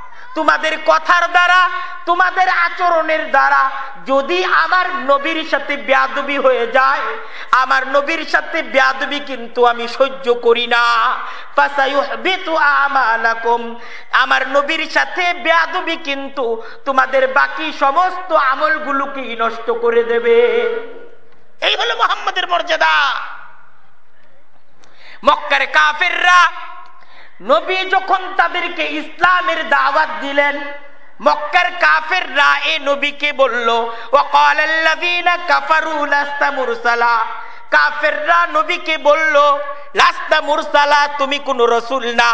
তোমাদের কথার দ্বারা, তোমাদের আচরণের দ্বারা যদি আমার নবীর সাথে ব্যাদবি হয়ে যায়, আমার নবীর সাথে ব্যাদবি কিন্তু আমি সহ্য করি না। আমার নবীর সাথে ব্যাদবি কিন্তু তোমাদের বাকি সমস্ত আমলগুলোকে নষ্ট করে দেবে। এই হলো মোহাম্মদের মর্যাদা। মক্কার কাফেররা নবী যখন তাদেরকে ইসলামের দাওয়াত দিলেন, মক্কার কাফেররা এ নবীকে বলল কাফারু মুরসালা। কাফেররা নবীকে বলল, লাস্তা মুরসালা, তুমি কোন রসুল না,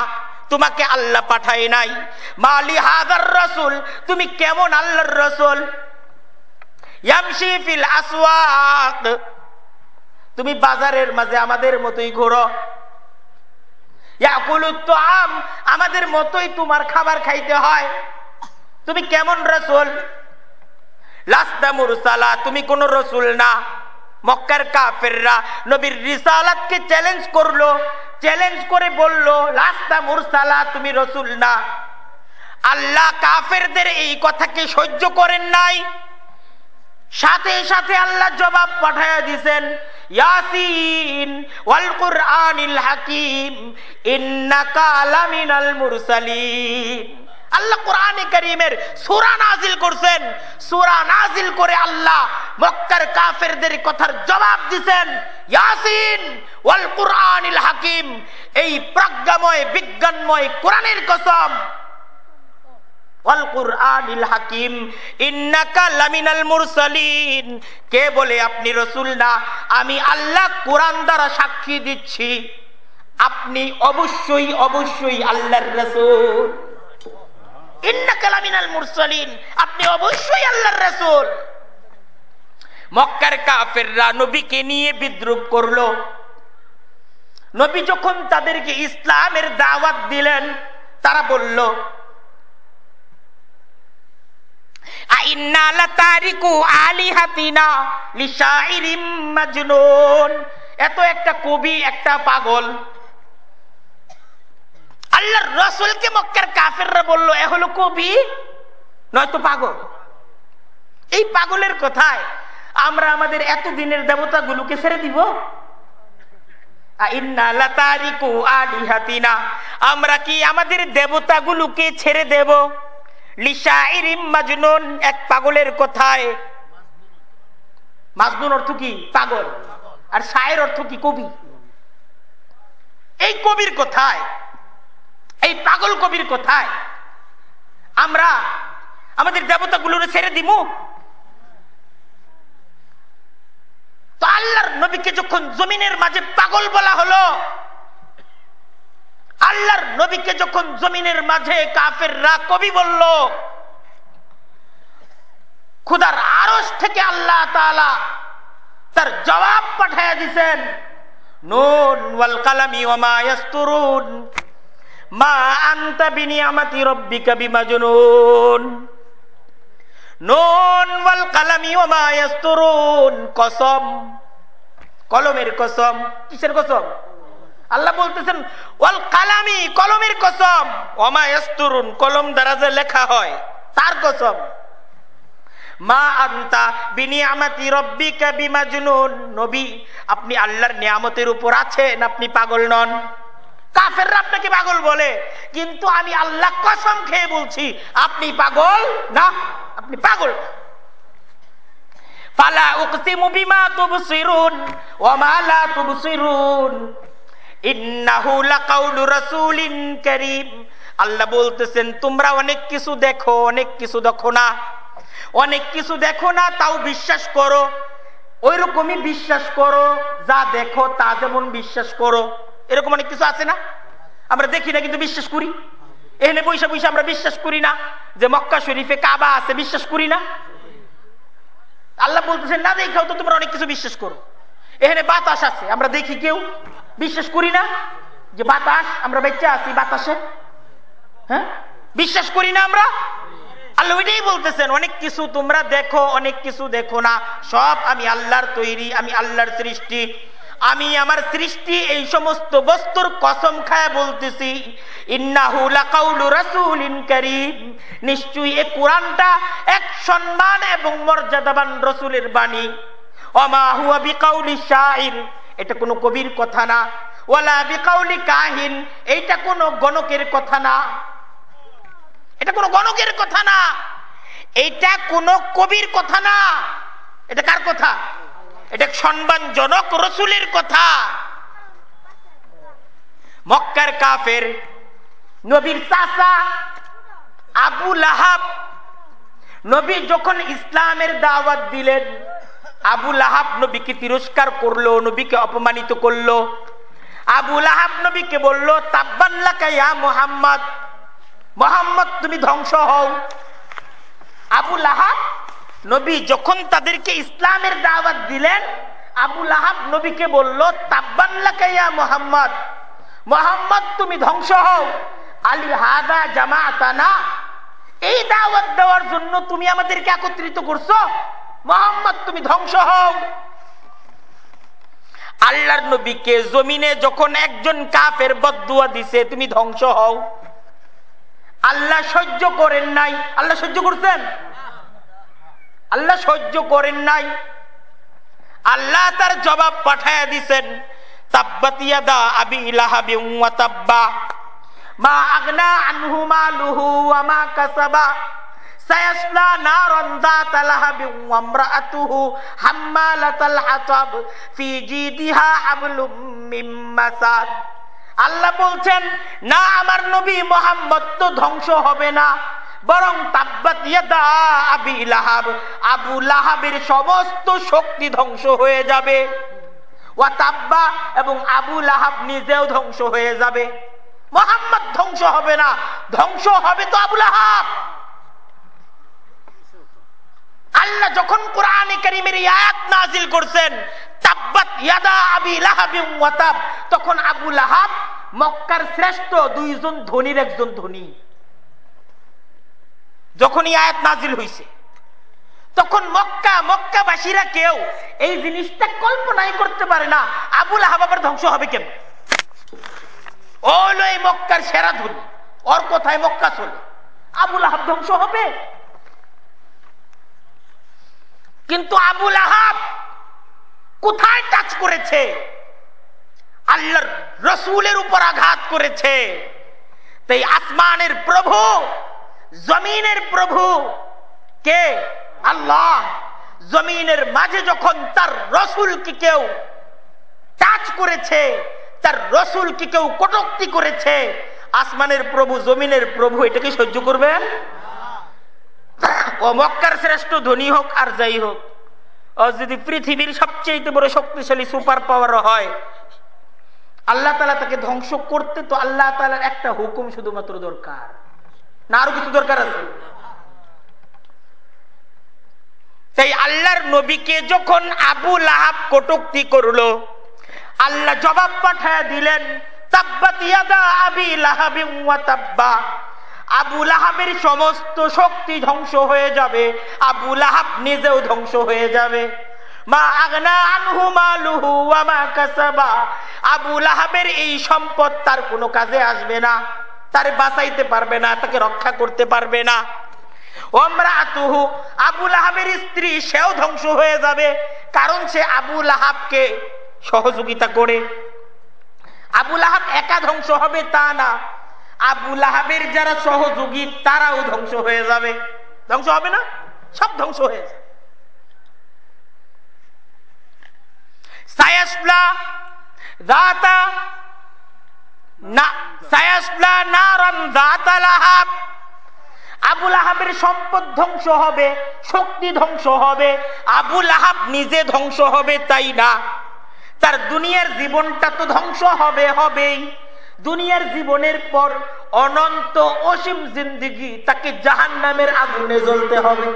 তোমাকে আল্লাহ পাঠায় নাই। মালি হাদার রসুল, তুমি কেমন আল্লাহর রসুল? তুমি বাজারের মাঝে আমাদের মতোই ঘোরো। আম আমাদের মতোই তোমার খাবার খাইতে হয়। তুমি কেমন রসুল? লাস্তা তুমি কোন রসুল না। মক্কার কাফেররা নবীর রিসালাতকে চ্যালেঞ্জ করল চ্যালেঞ্জ করে বলল, লাস্তা মুরসালা, তুমি রসুল না। আল্লাহ কাফেরদের এই কথাকে সহ্য করেন নাই। সাথে সাথে আল্লাহ জবাব পাঠাইয়া দিছেন, ইয়াসিন ওয়াল কুরআনিল হাকিম, ইন্নাকা আল্লাহ কোরআনে করিমের সূরা নাজিল করছেন। সূরা নাজিল করে আল্লাহ মক্কার কাফেরদের কথার জবাব দিবেন ইয়াসিন ওয়াল কুরআনিল হাকিম, এই প্রজ্ঞাময়, বিজ্ঞানময় কোরআনের কসম হাকিম কে বলে আপনি রসুল না? আমি আল্লাহ কোরআন দ্বারা সাক্ষী দিচ্ছি। আপনি অবশ্যই অবশ্যই আল্লাহর রসুল। আপনি অবশ্যই আল্লাহর রসুল। মক্কার কাফেররা নবীকে নিয়ে বিদ্রুপ করল। নবী যখন তাদেরকে ইসলামের দাওয়াত দিলেন, তারা বলল এত একটা কবি, একটা পাগল। রসুলকে কাফেররা বলল, এ হলো কবি নয়তো পাগল। এই পাগলের কথায় আমরা আমাদের এতদিনের দেবতাগুলোকে ছেড়ে দিব। আমরা কি আমাদের দেবতাগুলোকে ছেড়ে দেব? মাজনুন, এক পাগলের কথায়। মাজনুন অর্থ কি? পাগল। আর অর্থ কি? কবি। এই কবির কথায়, এই পাগল কবির কথায় আমরা আমাদের দেবতাগুলোর ছেড়ে দিব তো আল্লাহর নবীকে যখন জমিনের মাঝে পাগল বলা হলো আল্লাহর নবীকে যখন জমিনের মাঝে কাফের রা কবি বলল, খুদার আরস থেকে আল্লাহ তালা তার জবাব পাঠাইয়া দিছেন কসম, কলমের কসম, কিসের কসম? আল্লাহ বলতেছেন, ওয়াল কালামি, কলমের কসম। ওমা ইয়াসতুরুন, কলম দ্বারা যে লেখা হয়, তার কসম। মা আন্তা বিনিয়ামাতি রব্বিকা বিমাজনুন। নবী, আপনি আল্লাহর নিয়ামতের উপর আছেন, আপনি পাগল নন। কাফেররা আপনাকে পাগল বলে, কিন্তু আমি আল্লাহ কসম খেয়ে বলছি, আপনি পাগল না, আপনি পাগল। ফালা উকসিমু বিমা তুবসিরুন, ওয়া মা লা তুবসিরুন। আল্লাহ বলতেছেন, তোমরা অনেক কিছু দেখো, অনেক কিছু দেখো না। অনেক কিছু দেখো না, তাও বিশ্বাস করো। ওই রকমই বিশ্বাস করো, যা দেখো তা যেমন বিশ্বাস করো। এরকম অনেক কিছু আছে না? আমরা দেখি না, কিন্তু বিশ্বাস করি। এখানে পয়সা পয়সা আমরা বিশ্বাস করি না। যে মক্কা শরীফে কাবা আছে, বিশ্বাস করি না। আল্লাহ বলতেছেন, না দেখাও তো তোমরা অনেক কিছু বিশ্বাস করো। এখানে বাতাস আছে, আমরা দেখি কেউ। বিশ্বাস করি না যে বাতাস, আমরা বেঁচে আছি বাতাসে। হ্যাঁ? বিশ্বাস করি না আমরা? আল্লাহ বলতেছেন, অনেক কিছু তোমরা দেখো, অনেক কিছু দেখো না। সব আমি আল্লাহর তৈরি, আমি আল্লাহর সৃষ্টি। আমি আমার সৃষ্টি এই সমস্ত বস্তুর কসম খায় বলতেছি। নিশ্চয়ই এ কোরআনটা এক সম্মান এবং মর্যাদাবান রসুলের বাণী। অমা হুয়া বিকাউলি শাইর এটা কোনো কবির কথা না। ওয়ালা বিকাউলি কাহিন, এইটা কোনো গণকের কথা না। এটা কোনো গণকের কথা না। এইটা কোনো কবির কথা না। এটা কার কথা? এটা সম্মানজনক রসুলের কথা। মক্কার কাফের নবীর চাষা আবু লাহাব, নবী যখন ইসলামের দাওয়াত দিলেন আবু লাহাব নবীকে তিরস্কার করল, নবীকে অপমানিত করল। আবু লাহাব নবীকে বলল মোহাম্মদ মোহাম্মদ, তুমি ধ্বংস হও। আবু লাহাব নবী যখন তাদেরকে ইসলামের দাওয়াত দিলেন, আবু লাহাব নবীকে বলল তাব্বাল্লাকাইয়া মোহাম্মদ মোহাম্মদ, তুমি ধ্বংস হও। আলী হাদা জামাতানা, এই দাওয়াত দেওয়ার জন্য তুমি আমাদেরকে একত্রিত করছ? মোহাম্মদ, তুমি ধ্বংস হও। আল্লাহর নবীকে জমিনে যখন একজন কাফের বদুয়া দিছে, তুমি ধ্বংস হও। আল্লাহ সহ্য করেন নাই। আল্লাহ সহ্য করছেন? আল্লাহ সহ্য করেন নাই। আল্লাহ তার জবাব পাঠায়া দিছেন, তাব্বাতিয়াদা আবি লাহাবি ওয়া তাব্বা। মা আগনা আনহু মালুহু ওয়া মা কাসাবা। আল্লাহ বলছেন, না, আমার নবী মোহাম্মদ তো ধ্বংস হবে না। বরং আবি লাহাব, আবু লাহাবের সমস্ত শক্তি ধ্বংস হয়ে যাবে। ওয়া তাব্বা এবং আবু লাহাব নিজেও ধ্বংস হয়ে যাবে। মোহাম্মদ ধ্বংস হবে না। ধ্বংস হবে তো আবু লাহাব। আল্লাহ যখন কোরআনে কারিমের আয়াত নাজিল করছেন, তাব্বাত ইয়াদা আবি লাহাবি ওয়াতাব তখন আবু লাহাব মক্কার শ্রেষ্ঠ দুইজন ধনীর একজন ধনী। যখনই আয়াত নাজিল হইছে, তখন মক্কা, মক্কাবাসীরা কেউ এই জিনিসটা কল্পনাই করতে পারে না আবুল আহাবার ধ্বংস হবে কেন ওলো এই মক্কার সেরা ধনী, ওর কোথায় মক্কা চলে আবুল আহাব ধ্বংস হবে? কিন্তু আবুল আহাব কোথায় টাচ করেছে? আল্লাহর রসুলের উপর আঘাত করেছে। তাই আসমানের প্রভু, জমিনের প্রভু কে? আল্লাহ। জমিনের মাঝে যখন তার রসুলকে কেউ টাচ করেছে, তার রসুলকে কেউ কটক্তি করেছে, আসমানের প্রভু, জমিনের প্রভু, এটাকে সহ্য করবেন? ও মক্কার শ্রেষ্ঠ ধনী হোক আর যাই হোক। ও যদি পৃথিবীর সবচেয়ে বড় শক্তিশালী সুপার পাওয়ার হয়, আল্লাহ তালা তাকে ধ্বংস করতে তো আল্লাহ তালার একটা হুকুম শুধুমাত্র দরকার। না, আরও কিছু দরকার আছে? তাই আল্লাহর নবীকে যখন আবু লাহাব কটুক্তি করল, আল্লাহ জবাব পাঠায় দিলেন আবু লাহাবের সমস্ত শক্তি ধ্বংস হয়ে যাবে। আবু লাহাব নিজেও ধ্বংস হয়ে যাবে। মা আগনা আনহু মালুহু আবু লাহাবের এই সম্পদ তার কোনো কাজে আসবে না। তারে বাঁচাইতে পারবে না, তাকে রক্ষা করতে পারবে না। ওমরাতুহু আবু লাহাবের স্ত্রী সেও ধ্বংস হয়ে যাবে, কারণ সে আবু লাহাবকে সহযোগিতা করে। আবু লাহাব একা ধ্বংস হবে তা না। আবু লাহাবের যারা সহযোগী, তারাও ধ্বংস হয়ে যাবে। ধ্বংস হবে না? সব ধ্বংস হয়ে যাবে। আবুল আহাবের সম্পদ ধ্বংস হবে, শক্তি ধ্বংস হবে আবুল আহাব নিজে ধ্বংস হবে, তাই না? তার দুনিয়ার জীবনটা তো ধ্বংস হবে, হবেই। দুনিয়ার জীবনের পর অনন্ত অসীম জিন্দিগি তাকে জাহান নামের আগুনে জ্বলতে হবে।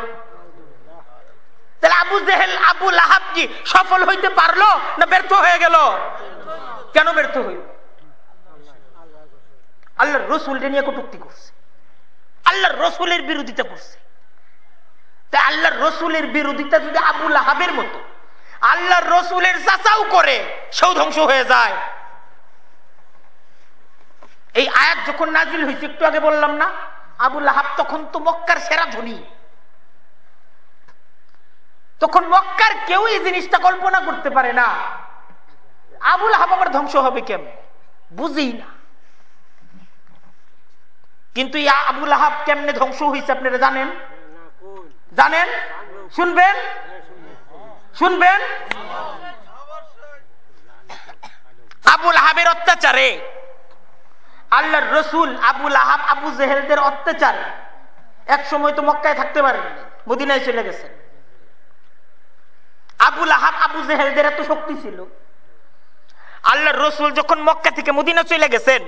তাহলে আবু জেহেল, আবু লাহাব কি সফল হইতে পারল না ব্যর্থ হয়ে গেল? কেন ব্যর্থ হইল? আল্লাহ রসুল নিয়ে কটুক্তি করছে। আল্লাহ রসুলের বিরোধিতা করছে। তাই আল্লাহর রসুলের বিরোধিতা যদি আবু লাহাবের মতো, আল্লাহর রসুলের চাচাও করে, সেও ধ্বংস হয়ে যায়। এই আয়াত যখন নাজিল হয়েছে, একটু আগে বললাম না? আবুল আহাব তখন তো মক্কার সেরা ধনী। তখন মক্কার কেউ এই জিনিসটা কল্পনা করতে পারে না। আবুল আহাব আবার ধ্বংস হবে কেমন? বুঝি না। কিন্তু এই আবুল আহাব কেমনে ধ্বংস হয়েছে আপনারা জানেন? জানেন? শুনবেন? শুনবেন? আবুল আহাবের অত্যাচারে আল্লাহর রসুল আবুল আহাব আবু জেহেলদের অত্যাচার। এক সময় তো মক্কায় থাকতে পারেননি, মদিনায় চলে গেছেন আবুল আহাব আবু জেহেলদের এত শক্তি ছিল। আল্লাহর রসুল যখন মক্কা থেকে মদিনা চলে গেছেন,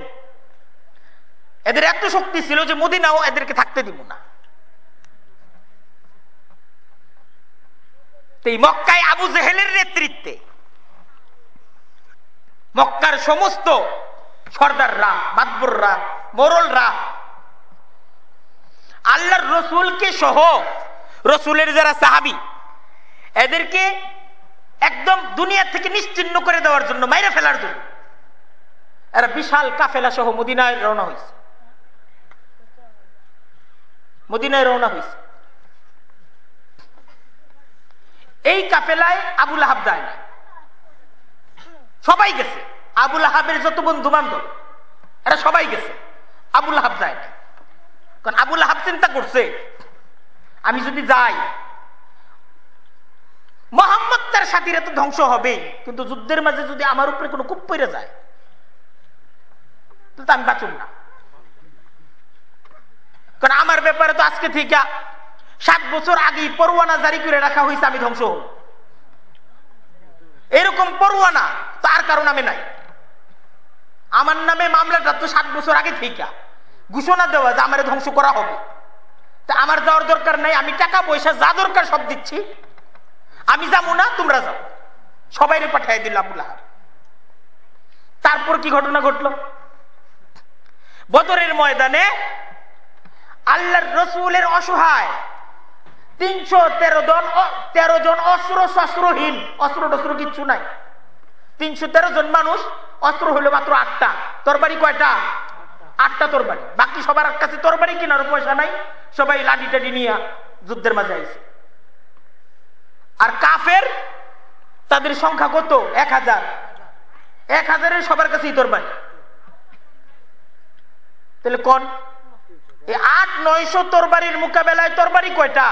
এদের এত শক্তি ছিল যে মদিনাও এদেরকে থাকতে দিব না। এই মক্কায় আবু জেহেলের নেতৃত্বে মক্কার সমস্ত সর্দাররা মাতবররা মোরলরা। আল্লাহর রসুলকে সহ রসুলের যারা সাহাবি, এদেরকে একদম দুনিয়া থেকে নিশ্চিন্ন করে দেওয়ার জন্য, মাইরে ফেলার জন্য। এরা বিশাল কাফেলা সহ মদিনায় রওনা হয়েছে মদিনায় রওনা হয়েছে এই কাফেলায় আবুল আহাব যায় না। সবাই গেছে। আবুল আহাবের যত বন্ধু বান্ধব, এরা সবাই গেছে। আবুল আহাব যায় না। কারণ আবুল আহাব চিন্তা করছে, আমি যদি যাই মোহাম্মদ তার সাথীরা তো ধ্বংস হবে কিন্তু যুদ্ধের মাঝে যদি আমার উপরে কোনো কূপ পড়ে যায়, তাহলে আমি বাঁচুন না। কারণ আমার ব্যাপারে তো আজকে থেকে সাত বছর আগেই পরোয়ানা জারি করে রাখা হয়েছে, আমি ধ্বংস হব। এরকম পরোয়ানা তার কারণ আমি নাই। আমার নামে মামলাটা তো সাত বছর আগে থেকে ঘোষণা দেওয়া যে আমার ধ্বংস করা হবে। তা আমার যাওয়ার দরকার নাই, আমি টাকা, পয়সা যা দরকার সব দিচ্ছি। আমি যাব না, তোমরা যাও। সবাই পাঠাই দিল আবুল তারপর কি ঘটনা ঘটলো? বদরের ময়দানে আল্লাহর রসুলের অসহায় তিনশো তেরো জন তেরো জন অস্ত্র শস্ত্রহীন অস্ত্র টস্ত্র কিচ্ছু নাই। তিনশো তেরো জন মানুষ অস্ত্র হলো মাত্র আটটা। তরবারি কয়টা? আটটা তরবারি। বাকি সবার কাছে তরবারি কেনার পয়সা নাই, সবাই লাঠি টাডি নিয়ে যুদ্ধের মাঝে আইছে। আর কাফের, তাদের সংখ্যা কত? এক হাজার। এক হাজারের সবার কাছেই তরবারি। তাহলে কোন? এই আট, নয়শো তরবারির মোকাবেলায় তরবারি কয়টা?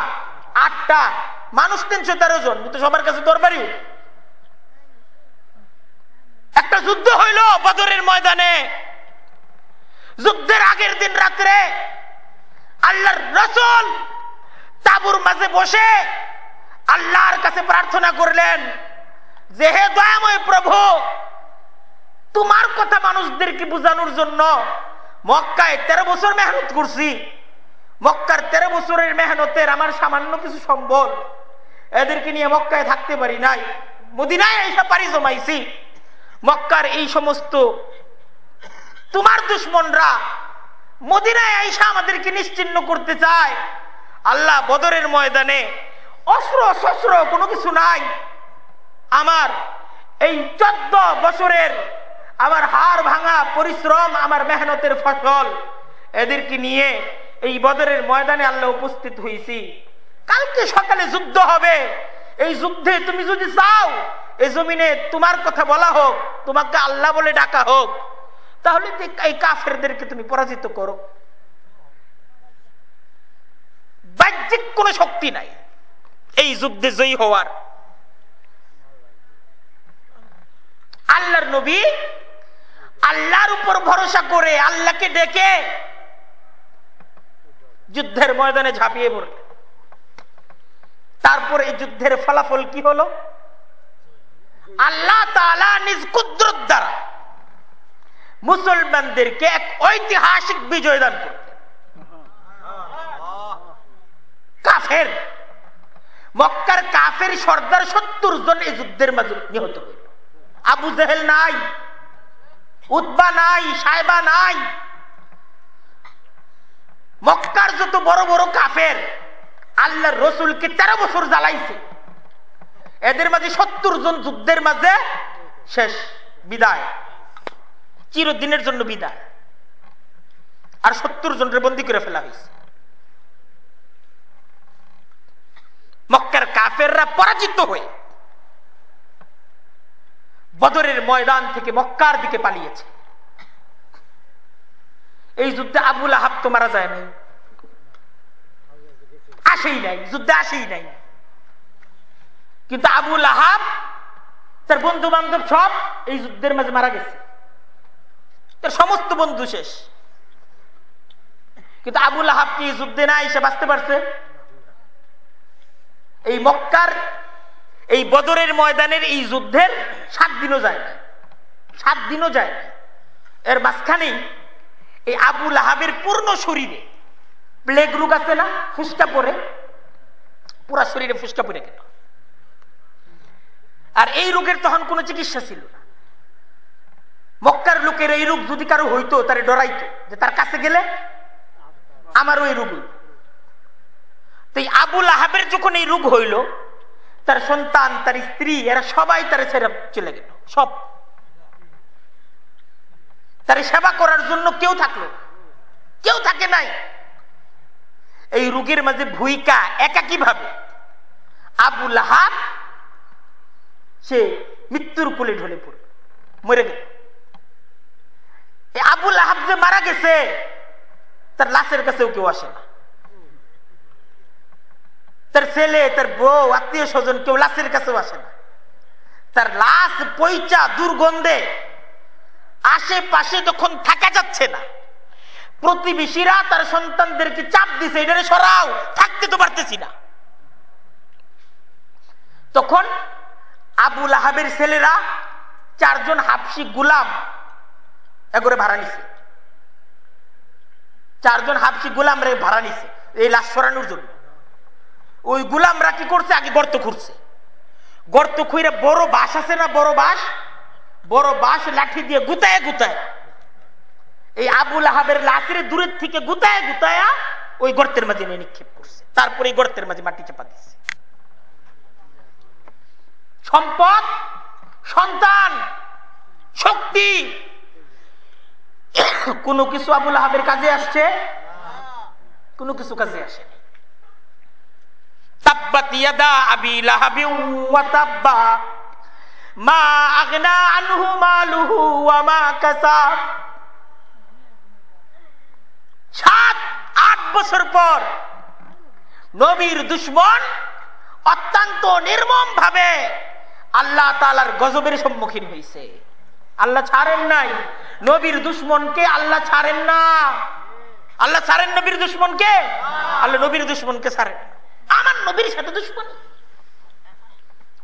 আটটা। মানুষ তিনশো তেরো জন, কিন্তু সবার কাছে তরবারি একটা যুদ্ধ হইল বদরের ময়দানে। যুদ্ধের আগের দিন রাত্রে আল্লাহর রসুল তাবুর মাঝে বসে আল্লাহর কাছে প্রার্থনা করলেন, যে হে দয়াময় প্রভু, তোমার কথা মানুষদেরকে বোঝানোর জন্য মক্কায় তেরো বছর মেহনত করছি। মক্কার তেরো বছরের মেহনতের আমার সামান্য কিছু সম্বল। এদেরকে নিয়ে মক্কায় থাকতে পারি নাই। মদিনায় এইসব পারি জমাইছি। মক্কার এই সমস্ত তোমার দুশ্মনরা মদিনায় আইসা আমাদেরকে নিশ্চিন্ন করতে চায়। আল্লাহ বদরের ময়দানে অস্ত্র, শস্ত্র কোনো কিছু নাই। আমার এই চোদ্দ বছরের আমার হার ভাঙা পরিশ্রম, আমার মেহনতের ফসল এদেরকে নিয়ে এই বদরের ময়দানে আল্লাহ উপস্থিত হয়েছি কালকে সকালে যুদ্ধ হবে। এই যুদ্ধে তুমি যদি চাও এই জমিনে তোমার কথা বলা হোক, তোমাকে আল্লাহ বলে ডাকা হোক, তাহলে এই কাফেরদেরকে তুমি পরাজিত করো। বাহ্যিক কোন শক্তি নাই। এই যুদ্ধে জয়ী হওয়ার। আল্লাহর নবী আল্লাহর উপর ভরসা করে আল্লাহকে ডেকে যুদ্ধের ময়দানে ঝাঁপিয়ে পড়ল তারপর এই যুদ্ধের ফলাফল কি হলো? আল্লাহ নিজ কুদ্রত দ্বারা মুসলমানদেরকে এক ঐতিহাসিক বিজয় দান করলেন কাফের। মক্কার কাফের সর্দার সত্তর জন এই যুদ্ধের মাঝে নিহত। হইল আবু জেহেল নাই উদ্বা নাই সাহেবা নাই। মক্কার যত বড় বড় কাফের আল্লাহ রসুলকে তেরো বছর জ্বালাইছে। এদের মাঝে সত্তর জন যুদ্ধের মাঝে শেষ, বিদায়। চিরদিনের জন্য বিদায়। আর সত্তর জনের বন্দি করে ফেলা হয়েছে। মক্কার কাফেররা পরাজিত হয়ে বদরের ময়দান থেকে মক্কার দিকে পালিয়েছে। এই যুদ্ধে আবুল আহাব তো মারা যায় নাই। আসেই নাই, যুদ্ধে আসেই নাই। কিন্তু আবুল আহাব তার বন্ধু বান্ধব সব এই যুদ্ধের মাঝে মারা গেছে। তার সমস্ত বন্ধু শেষ। কিন্তু আবুল আহাব কি যুদ্ধে না এসে বাঁচতে পারছে? এই মক্কার, এই বদরের ময়দানের এই যুদ্ধের সাত দিনও যায় সাত দিনও যায় এর মাঝখানেই এই আবুল আহাবের পূর্ণ শরীরে প্লেগ রোগ আছে না? ফুসকা পরে পুরা শরীরে ফুসকা পরে গেল। আর এই রোগের তখন কোনো চিকিৎসা ছিল না। মক্কার লোকের এই রোগ যদি কারও হইতো, তারে ডরাইতো, যে তার কাছে গেলে আমার ওই রোগ তাই আবুল আহাবের যখন এই রোগ হইল, তার সন্তান, তার স্ত্রী, এরা সবাই তার ছেড়ে চলে গেল, সব। তার সেবা করার জন্য কেউ থাকল কেউ থাকে নাই। এই রোগের মাঝে ভূমিকা একা কীভাবে আবুল আহাব সে মৃত্যুর কোলে ঢলে পড়ল, মরে গেল। আবুল আহাব যে মারা গেছে, তার লাশের কাছেও কেউ আসে না। তার ছেলে, তার বউ, আত্মীয় স্বজন কেউ লাশের কাছেও আসে না। তার লাশ, পৈচা, দুর্গন্ধে আশেপাশে যখন থাকা যাচ্ছে না, প্রতিবেশীরা তার সন্তানদেরকে চাপ দিছে এটা সরাও, থাকতে তো পারতেছি না। তখন আবুল আহাবের ছেলেরা চারজন হাফসি গুলাম এগরে ভাড়া নিছে। চারজন হাফসি গুলাম রে ভাড়া নিছে এই লাশ সরানোর জন্য। ওই গুলামরা কি করছে? আগে গর্ত খুঁড়ছে। গর্ত খুঁড়ে বড় বাস আছে না বড় বাস বড় বাস লাঠি দিয়ে গুতায় গুতায়। এই আবুল আহাবের লাশের দূরের থেকে গুতায় গুতায়া ওই গর্তের মাঝে নিক্ষেপ করছে। তারপরে গর্তের মাঝে মাটি চাপা দিচ্ছে সম্পদ, সন্তান, শক্তি। কোনো কিছু আবুল আহাবের কাজে আসছে? কোনো কিছু কাজে আসে সাত, আট বছর পর নবীর অত্যন্ত নির্মম ভাবে আল্লাহ তালার গজবের সম্মুখীন হয়েছে আল্লাহ ছাড়েন নাই। নবীর দুশ্মনকে আল্লাহ ছাড়েন না। আল্লাহ ছাড়েন নবীর দুশ্মনকে আল্লাহ নবীর দুশ্মনকে ছাড়েন? আমার নবীর সাথে দুশ্মন।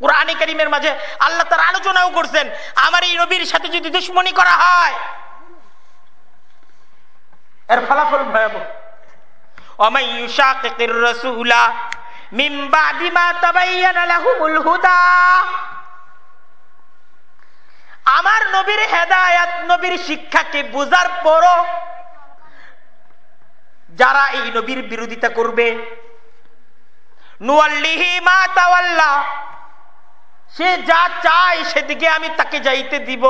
কোরআনে করিমের মাঝে আল্লাহ তার আলোচনাও করছেন, আমার এই নবীর সাথে যদি দুশ্মনী করা হয়, এর ফলাফল ভয়াবহ। অমাইয়ুশাকির রাসূলা মিন বাদি মা তাবায়্যানা লাহুমুল হুদা। আমার নবীর হেদায়াত, নবীর শিক্ষাকে বোঝার পরও যারা এই নবীর বিরোধিতা করবে সে যা চায় সেদিকে আমি তাকে যাইতে দিব।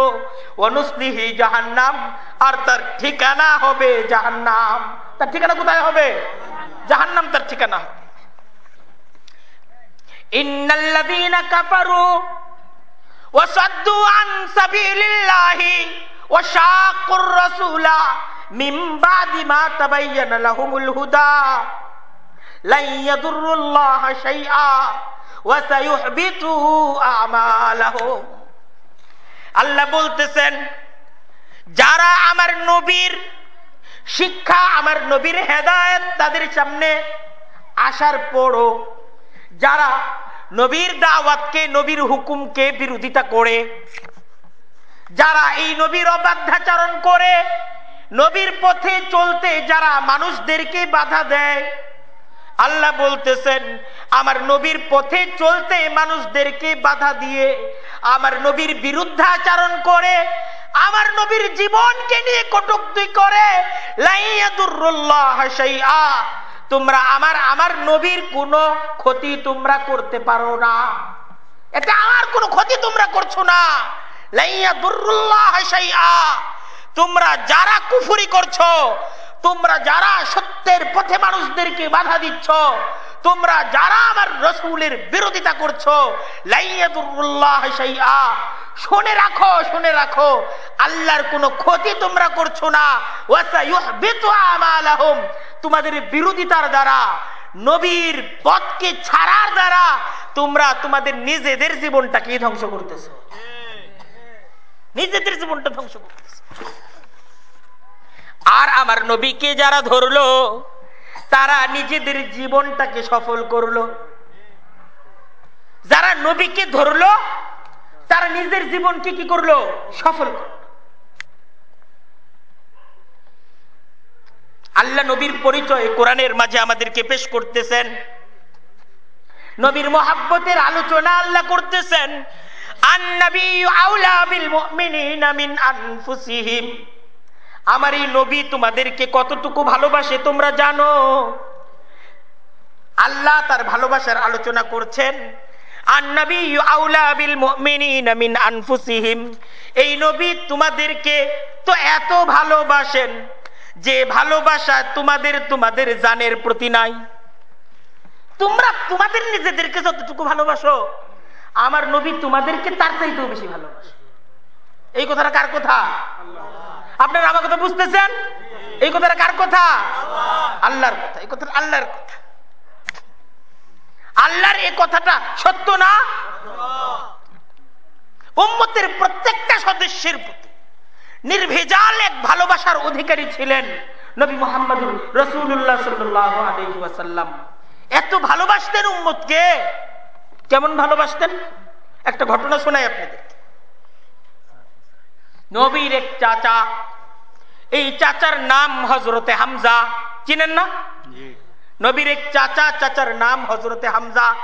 অনুসলিহি জাহান্নাম, আর তার ঠিকানা হবে জাহান্নাম। তার ঠিকানা কোথায় হবে? জাহান্নাম তার ঠিকানা হবে। ইন্নাল্লাযীনা কাফারু আল্লাহ বলতেছেন যারা আমার নবীর শিক্ষা আমার নবীর হেদায়ত তাদের সামনে আসার পরও যারা নবীর দাওয়াতকে, নবীর হুকুমকে বিরোধিতা করে। যারা এই নবীর অবাধ্যাচরণ করে, নবীর পথে চলতে যারা মানুষদেরকে বাধা দেয়, আল্লাহ বলতেছেন, আমার নবীর পথে চলতে মানুষদেরকে বাধা দিয়ে, আমার নবীর বিরুদ্ধাচরণ করে, আমার নবীর জীবনকে নিয়ে কটুক্তি করে তোমরা আমার আমার নবীর কোনো ক্ষতি তোমরা করতে পারো না। এটা আমার কোনো ক্ষতি তোমরা করছ না। লাইয়া তোমরা যারা কুফুরি করছ তোমরা যারা সত্যের পথে মানুষদেরকে বাধা দিচ্ছ তোমরা যারা আমার রসুলের বিরোধিতা করছ শুনে রাখো শুনে রাখো আল্লাহর কোনো ক্ষতি তোমরা করছ না। তোমাদের বিরোধিতার দ্বারা নবীর পথকে ছাড়ার দ্বারা তোমরা তোমাদের নিজেদের জীবনটাকে ধ্বংস করতেছো। নিজেদের জীবনটা ধ্বংস করতেছো। আর আমার নবীকে যারা ধরলো, তারা নিজেদের জীবনটাকে সফল করল। যারা নবীকে ধরলো, তারা নিজের জীবনকে কি করল? সফল আল্লাহ নবীর পরিচয় কোরআনের মাঝে আমাদেরকে পেশ করতেছেন। নবীর মহাব্বতের আলোচনা আল্লাহ করতেছেন। আমার এই নবী তোমাদেরকে কতটুকু ভালোবাসে তোমরা জানো? আল্লাহ তার ভালোবাসার আলোচনা করছেন এই নবী তোমাদেরকে তো এত ভালোবাসেন যে ভালোবাসা তোমাদের তোমাদের প্রতি নাই। তোমরা তোমাদের নিজেদেরকে যতটুকু ভালোবাসো, আমার নবী তোমাদেরকে তার চাইতেও বেশি ভালোবাসে। এই কথাটা কার কথা? আপনারা আমার কথা বুঝতেছেন? এই কথাটা কার কথা? আল্লাহর কথা। এই কথাটা আল্লাহর কথা। আল্লাহর এই কথাটা সত্য না? উম্মতের প্রত্যেকটা সদস্যের প্রতি নির্ভেজাল এক ভালোবাসার অধিকারী ছিলেন নবী মোহাম্মদ রসুল্লাহ সাল্লাম এত ভালোবাসতেন উম্মতকে? কেমন ভালোবাসতেন? একটা ঘটনা শোনাই আপনাদের নবীর এক চাচা এই চাচার নাম হজরতে হামজা। চিনেন না? নবীর এক চাচা চাচার নাম হজরতে হামজা।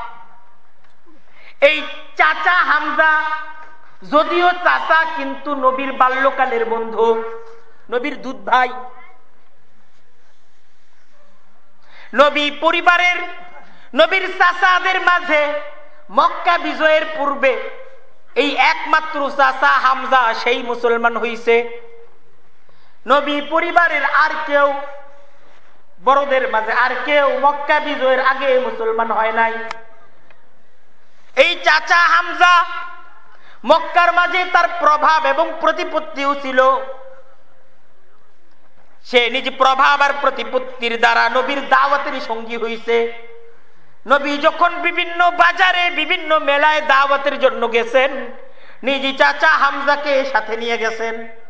এই চাচা হামজা যদিও চাচা কিন্তু নবীর বাল্যকালের বন্ধু নবীর দুধ ভাই। নবী পরিবারের নবীর চাচাদের মাঝে মক্কা বিজয়ের পূর্বে এই একমাত্র চাচা হামজা সেই মুসলমান হইছে। নবী পরিবারের আর কেউ, বড়দের মাঝে আর কেউ মক্কা বিজয়ের আগে মুসলমান হয় নাই। এই চাচা হামজা মক্কার মাঝে তার প্রভাব এবং প্রতিপত্তিও ছিল। সে নিজ প্রভাব আর প্রতিপত্তির দ্বারা নবীর দাওয়াতের সঙ্গী হইছে। নবী যখন বিভিন্ন বাজারে, বিভিন্ন মেলায় দাওয়াতের জন্য গেছেন, নিজ চাচা হামজাকে সাথে নিয়ে গেছেন।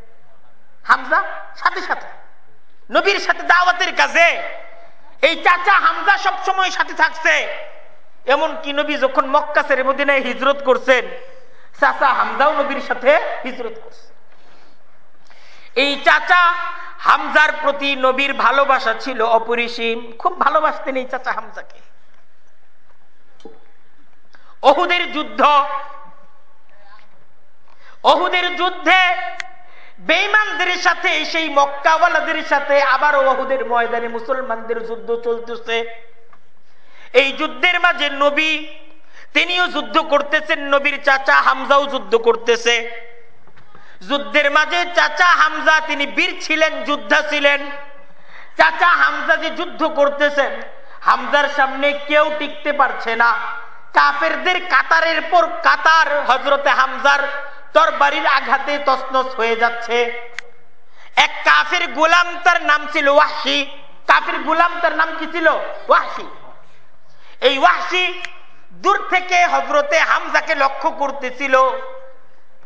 হামজা, সাথে সাথে। নবীর সাথে দাওয়াতের কাজে। এই চাচা হামজা সব সময় সাথে থাকছে। এমন কি নবী যখন মক্কা সেরে মদিনায় হিজরত করছেন, চাচা হামজাও নবীর সাথে হিজরত করছে। এই চাচা হামজার প্রতি নবীর ভালোবাসা ছিল অপরিসীম। খুব ভালোবাসতেন এই চাচা হামজাকে। অহুদের যুদ্ধ, অহুদের যুদ্ধে বেইমানদের সাথে, সেই মক্কাওয়ালাদের সাথে আবার অহুদের ময়দানে মুসলমানদের যুদ্ধ চলতেছে। এই যুদ্ধের মাঝে নবী, তিনিও যুদ্ধ করতেছেন, নবীর চাচা হামজাও যুদ্ধ করতেছে। যুদ্ধের মাঝে চাচা হামজা, তিনি বীর ছিলেন, যোদ্ধা ছিলেন। চাচা হামজা যে যুদ্ধ করতেছেন, হামজার সামনে কেউ টিকতে পারছে না। কাফেরদের কাতারের পর কাতার হজরতে হামজার তোর বাড়ির আঘাতে তসনস হয়ে যাচ্ছে। এক কাফের গোলাম তার নাম ছিল ওয়াসি কাফের গোলাম তার নাম কি ছিল? ওয়াসি এই ওয়াসি দূর থেকে হজরতে হামজাকে লক্ষ্য করতেছিল।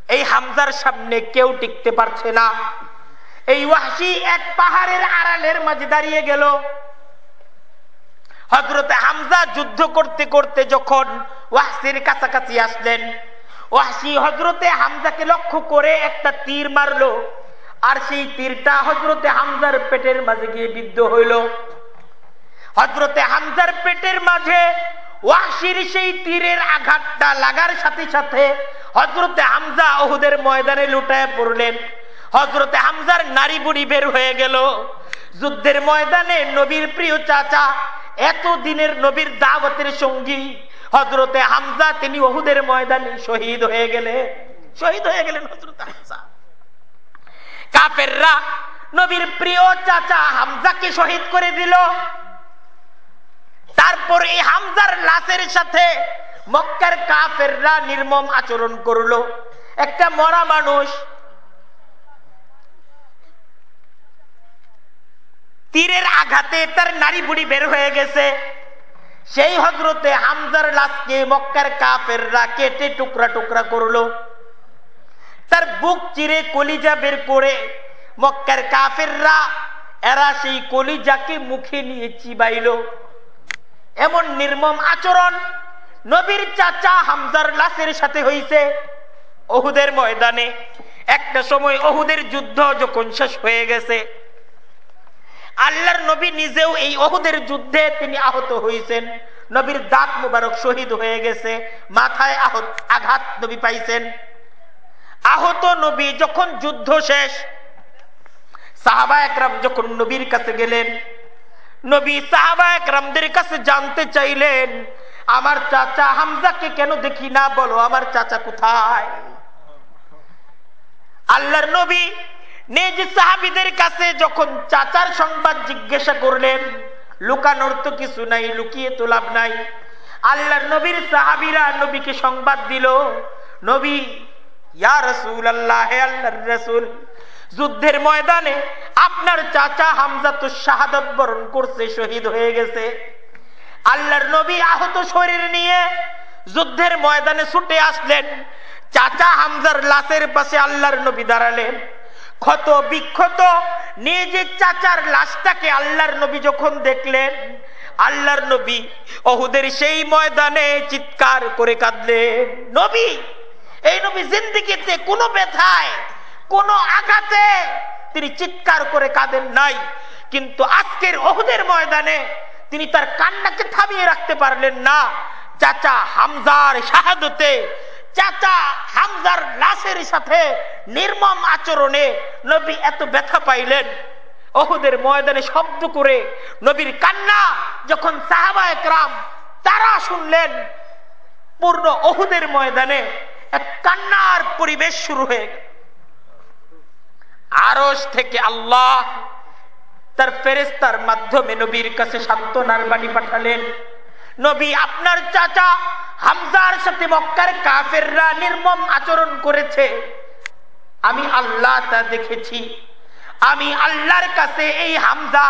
এই হামজার সামনে কেউ টিকতে পারছে না। এই ওয়াসি এক পাহাড়ের আড়ালের মাঝে দাঁড়িয়ে গেল। হজরতে হামজা যুদ্ধ করতে করতে যখন ওয়াসির কাছাকাছি আসলেন ওয়াসি হজরতে হামজাকে লক্ষ্য করে একটা তীর মারলো। আর সেই তীরটা হজরতে হামজার পেটের মাঝে গিয়ে বিদ্ধ হইল। হজরতে হামজার পেটের মাঝে ওয়াসির সেই তীরের আঘাতটা লাগার সাথে সাথে হজরতে হামজা ওহুদের ময়দানে লুটায় পড়লেন। হজরতে হামজার নারী বুড়ি বের হয়ে গেল। যুদ্ধের ময়দানে নবীর প্রিয় চাচা এত দিনের নবীর দাওয়াতের সঙ্গী হজরতে হামজা তিনি ওহুদের ময়দানে শহীদ হয়ে গেলে। শহীদ হয়ে গেলেন হজরত হামজা। কাফেররা নবীর প্রিয় চাচা হামজাকে শহীদ করে দিল। তারপর এই হামজার লাশের সাথে মক্কার কাফেররা নির্মম আচরণ করল। একটা মরা মানুষ তীরের আঘাতে তার নারী বুড়ি বের হয়ে গেছে। সেই হজরতে হামজার লাশকে মক্কার কাফেররা কেটে টুকরা টুকরা করল। তার বুক চিরে কলিজা বের করে মক্কার কাফেররা, এরা সেই কলিজাকে মুখে নিয়ে চিবাইল। এমন নির্মম আচরণ নবীর চাচা হামজার লাশের সাথে হইছে অহুদের ময়দানে। একটা সময় অহুদের যুদ্ধ যখন শেষ হয়ে গেছে আল্লাহর নবী নিজেও এই অহুদের যুদ্ধে তিনি আহত হয়েছেন। নবীর দাঁত মুবারক শহীদ হয়ে গেছে, মাথায় আহত আঘাত নবী পাইছেন। আহত নবী যখন যুদ্ধ শেষ, সাহাবা একরাম যখন নবীর কাছে গেলেন, নবী সাহাবা একরামদের কাছে জানতে চাইলেন, আমার চাচা হামজাকে কেন দেখি না বলো? আমার চাচা কোথায়? আল্লাহর নবী নিজ সাহাবিদের কাছে যখন চাচার সংবাদ জিজ্ঞাসা করলেন, লুকানোর তো কিছু নাই, লুকিয়ে তো লাভ নাই। আল্লাহর নবীর সাহাবিরা নবীকে সংবাদ দিল, নবী, ইয়া আল্লাহ আল্লাহর যুদ্ধের ময়দানে আপনার চাচা হামজা তো শাহাদত বরণ করছে, শহীদ হয়ে গেছে। আল্লাহর নবী আহত শরীর নিয়ে যুদ্ধের ময়দানে ছুটে আসলেন। চাচা হামজার লাশের পাশে আল্লাহর নবী দাঁড়ালেন। ক্ষত বিক্ষত নিজের চাচার লাশটাকে আল্লাহর নবী যখন দেখলেন, আল্লাহর নবী অহুদের সেই ময়দানে চিৎকার করে কাঁদলেন, নবী, এই নবী জিন্দিগিতে কোনো ব্যথায়, কোনো আঘাতে তিনি চিৎকার করে কাঁদেন নাই। কিন্তু আজকের অহুদের ময়দানে তিনি তার কান্নাকে থামিয়ে রাখতে পারলেন না। চাচা হামজার শাহাদতে চাচা হামজার লাশের সাথে নির্মম আচরণে নবী এত ব্যথা পাইলেন। অহুদের ময়দানে শব্দ করে নবীর কান্না যখন সাহাবা একরাম তারা শুনলেন, পূর্ণ অহুদের ময়দানে এক কান্নার পরিবেশ শুরু হয়ে গেল। আরস থেকে আল্লাহ তার ফেরেস্তার মাধ্যমে নবীর কাছে সান্ত্বনার বাণী পাঠালেন। নবী আপনার চাচা হামজার সাথে মক্কার কাফেররা নির্মম আচরণ করেছে। আমি আল্লাহ তা দেখেছি। আমি আল্লাহর কাছে এই হামজা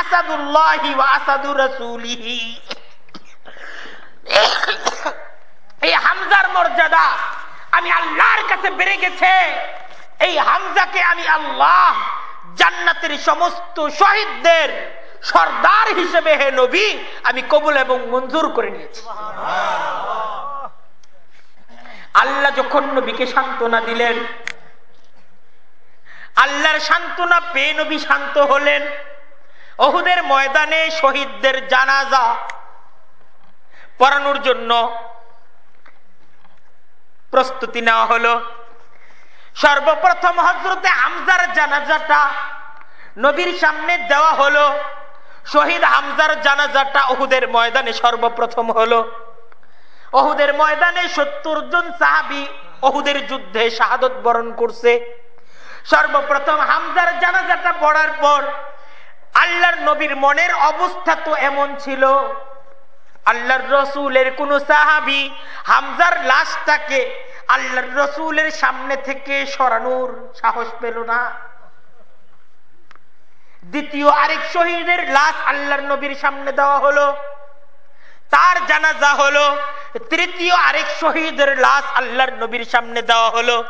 আসাদুল্লাহি আসাদুর রাসূলিহি। এই হামজার মর্যাদা আমি আল্লাহর কাছে বেড়ে গেছে। এই হামজাকে আমি আল্লাহ জান্নাতের সমস্ত শহীদদের সর্দার হিসেবে হে নবী, আমি কবুল এবং মঞ্জুর করে নিয়েছি। আল্লাহ যখন নবীকে সান্ত্বনা দিলেন, আল্লাহর সান্ত্বনা পেয়ে নবী শান্ত হলেন। অহুদের ময়দানে শহীদদের জানাজা পড়ানোর জন্য প্রস্তুতি নেওয়া হলো। সর্বপ্রথম হজরতে হামজার জানাজাটা নবীর সামনে দেওয়া হলো। শহীদ হামজার জানাজাটা ওহুদের ময়দানে সর্বপ্রথম হলো। ওহুদের ময়দানে সত্তর জন সাহাবি ওহুদের যুদ্ধে শাহাদত বরণ করছে। সর্বপ্রথম হামজার জানাজাটা পড়ার পর আল্লাহর নবীর মনের অবস্থা তো এমন ছিল। আল্লাহর রসুলের কোন সাহাবি হামজার লাশটাকে আল্লাহর রসুলের সামনে থেকে সরানোর সাহস পেল না। দ্বিতীয় আরেক শহীদের লাশ আল্লাহর নবীর সামনে দেওয়া হলো। তার জানাজা হলো, তৃতীয় আরেক শহীদের লাশ আল্লাহর নবীর সামনে দেওয়া হলো।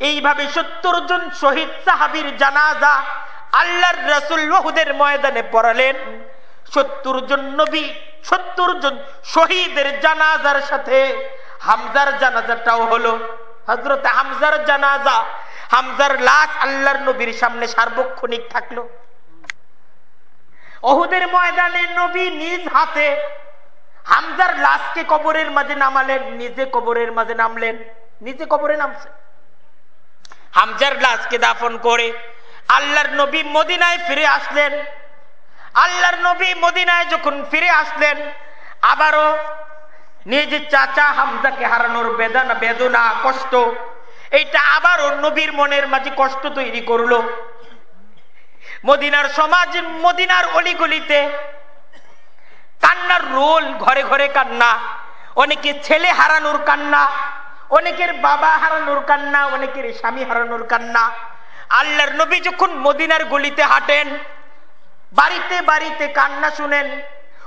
এইভাবে সত্তর জন শহীদ সাহাবির জানাজা আল্লাহর রসুল বহুদের ময়দানে পড়ালেন। সত্তর জন নবী, সত্তর জন শহীদের জানাজার সাথে হামজার জানাজাটাও হলো। হজরত হামজার জানাজা, হামজার লাশ আল্লাহর নবীর সামনে সার্বক্ষণিক থাকল। অহুদের ময়দানে নবী নিজ হাতে হামজার লাশকে কবরের মাঝে নামালেন, নিজে কবরের মাঝে নামলেন, নিজে কবরে নামছে। হামজার লাশকে দাফন করে আল্লাহর নবী মদিনায় ফিরে আসলেন। আল্লাহর নবী মদিনায় যখন ফিরে আসলেন, আবারও নিজ চাচা হামজাকে হারানোর বেদনা বেদনা, কষ্ট, এইটা আবারও নবীর মনের মাঝে কষ্ট তৈরি করল। মদিনার সমাজ মদিনার অলিগলিতে। কান্নার রোল ঘরে ঘরে কান্না। অনেকে ছেলে হারানোর কান্না, অনেকের বাবা হারানোর কান্না, অনেকের স্বামী হারানোর কান্না। আল্লাহর নবী যখন মদিনার গলিতে হাঁটেন, বাড়িতে বাড়িতে কান্না শুনেন,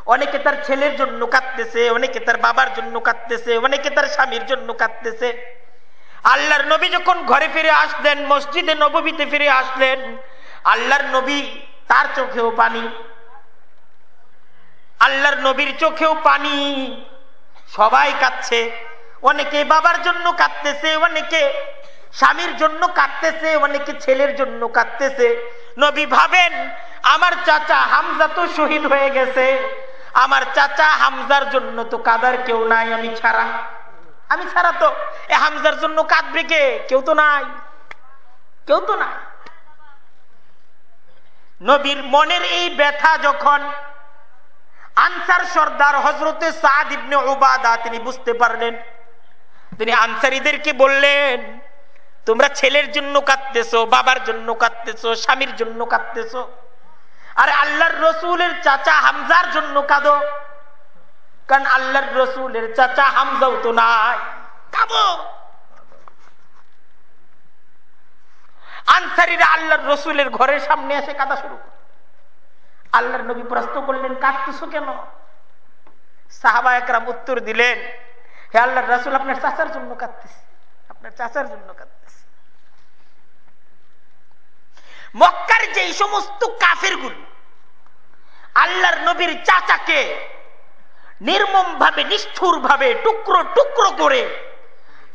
অনেকে তার ছেলের জন্য কাঁদতেছে, অনেকে তার বাবার জন্য কাঁদতেছে, অনেকে তার স্বামীর জন্য কাঁদতেছে। আল্লাহর নবী যখন ঘরে ফিরে আসলেন মসজিদে নবীতে ফিরে আসলেন আল্লাহর নবী তার চোখেও পানি। আল্লাহর নবীর চোখেও পানি। সবাই কাঁদছে। অনেকে বাবার জন্য কাঁদতেছে, অনেকে স্বামীর জন্য কাঁদতেছে, অনেকে ছেলের জন্য কাঁদতেছে। নবী ভাবেন, আমার চাচা হামজা তো শহীদ হয়ে গেছে। আমার চাচা হামজার জন্য তো কাদার কেউ নাই, আমি ছাড়া। আমি ছাড়া তো। এ হামজার জন্য কাঁদবে কে? কেউ তো নাই। কেউ তো নাই। নবীর মনের এই ব্যথা যখন আনসার সর্দার হজরতে সাদ ইবনে তিনি বুঝতে পারলেন। তিনি আনসারিদেরকে বললেন, তোমরা ছেলের জন্য কাঁদতেছো, বাবার জন্য কাঁদতেছো, স্বামীর জন্য কাঁদতেছো। আরে আল্লাহর রসুলের চাচা হামজার জন্য কাঁদো। কারণ আল্লাহর রসুলের চাচা হামজাও তো নাই। কাঁদো। আনসারিরা আল্লাহর রসুলের ঘরের সামনে এসে কাঁদা শুরু করে। আল্লাহর নবী প্রশ্ন করলেন, কাঁদতেছো কেন? সাহাবা একরাম উত্তর দিলেন, হে আল্লাহর রসুল, আপনার চাচার জন্য কাঁদতেছে। আপনার চাচার জন্য কাঁদতেছে। মক্কার সমস্ত আল্লাহর নবীর চাচাকে নির্মম ভাবে নিষ্ঠুর ভাবে টুকরো টুকরো করে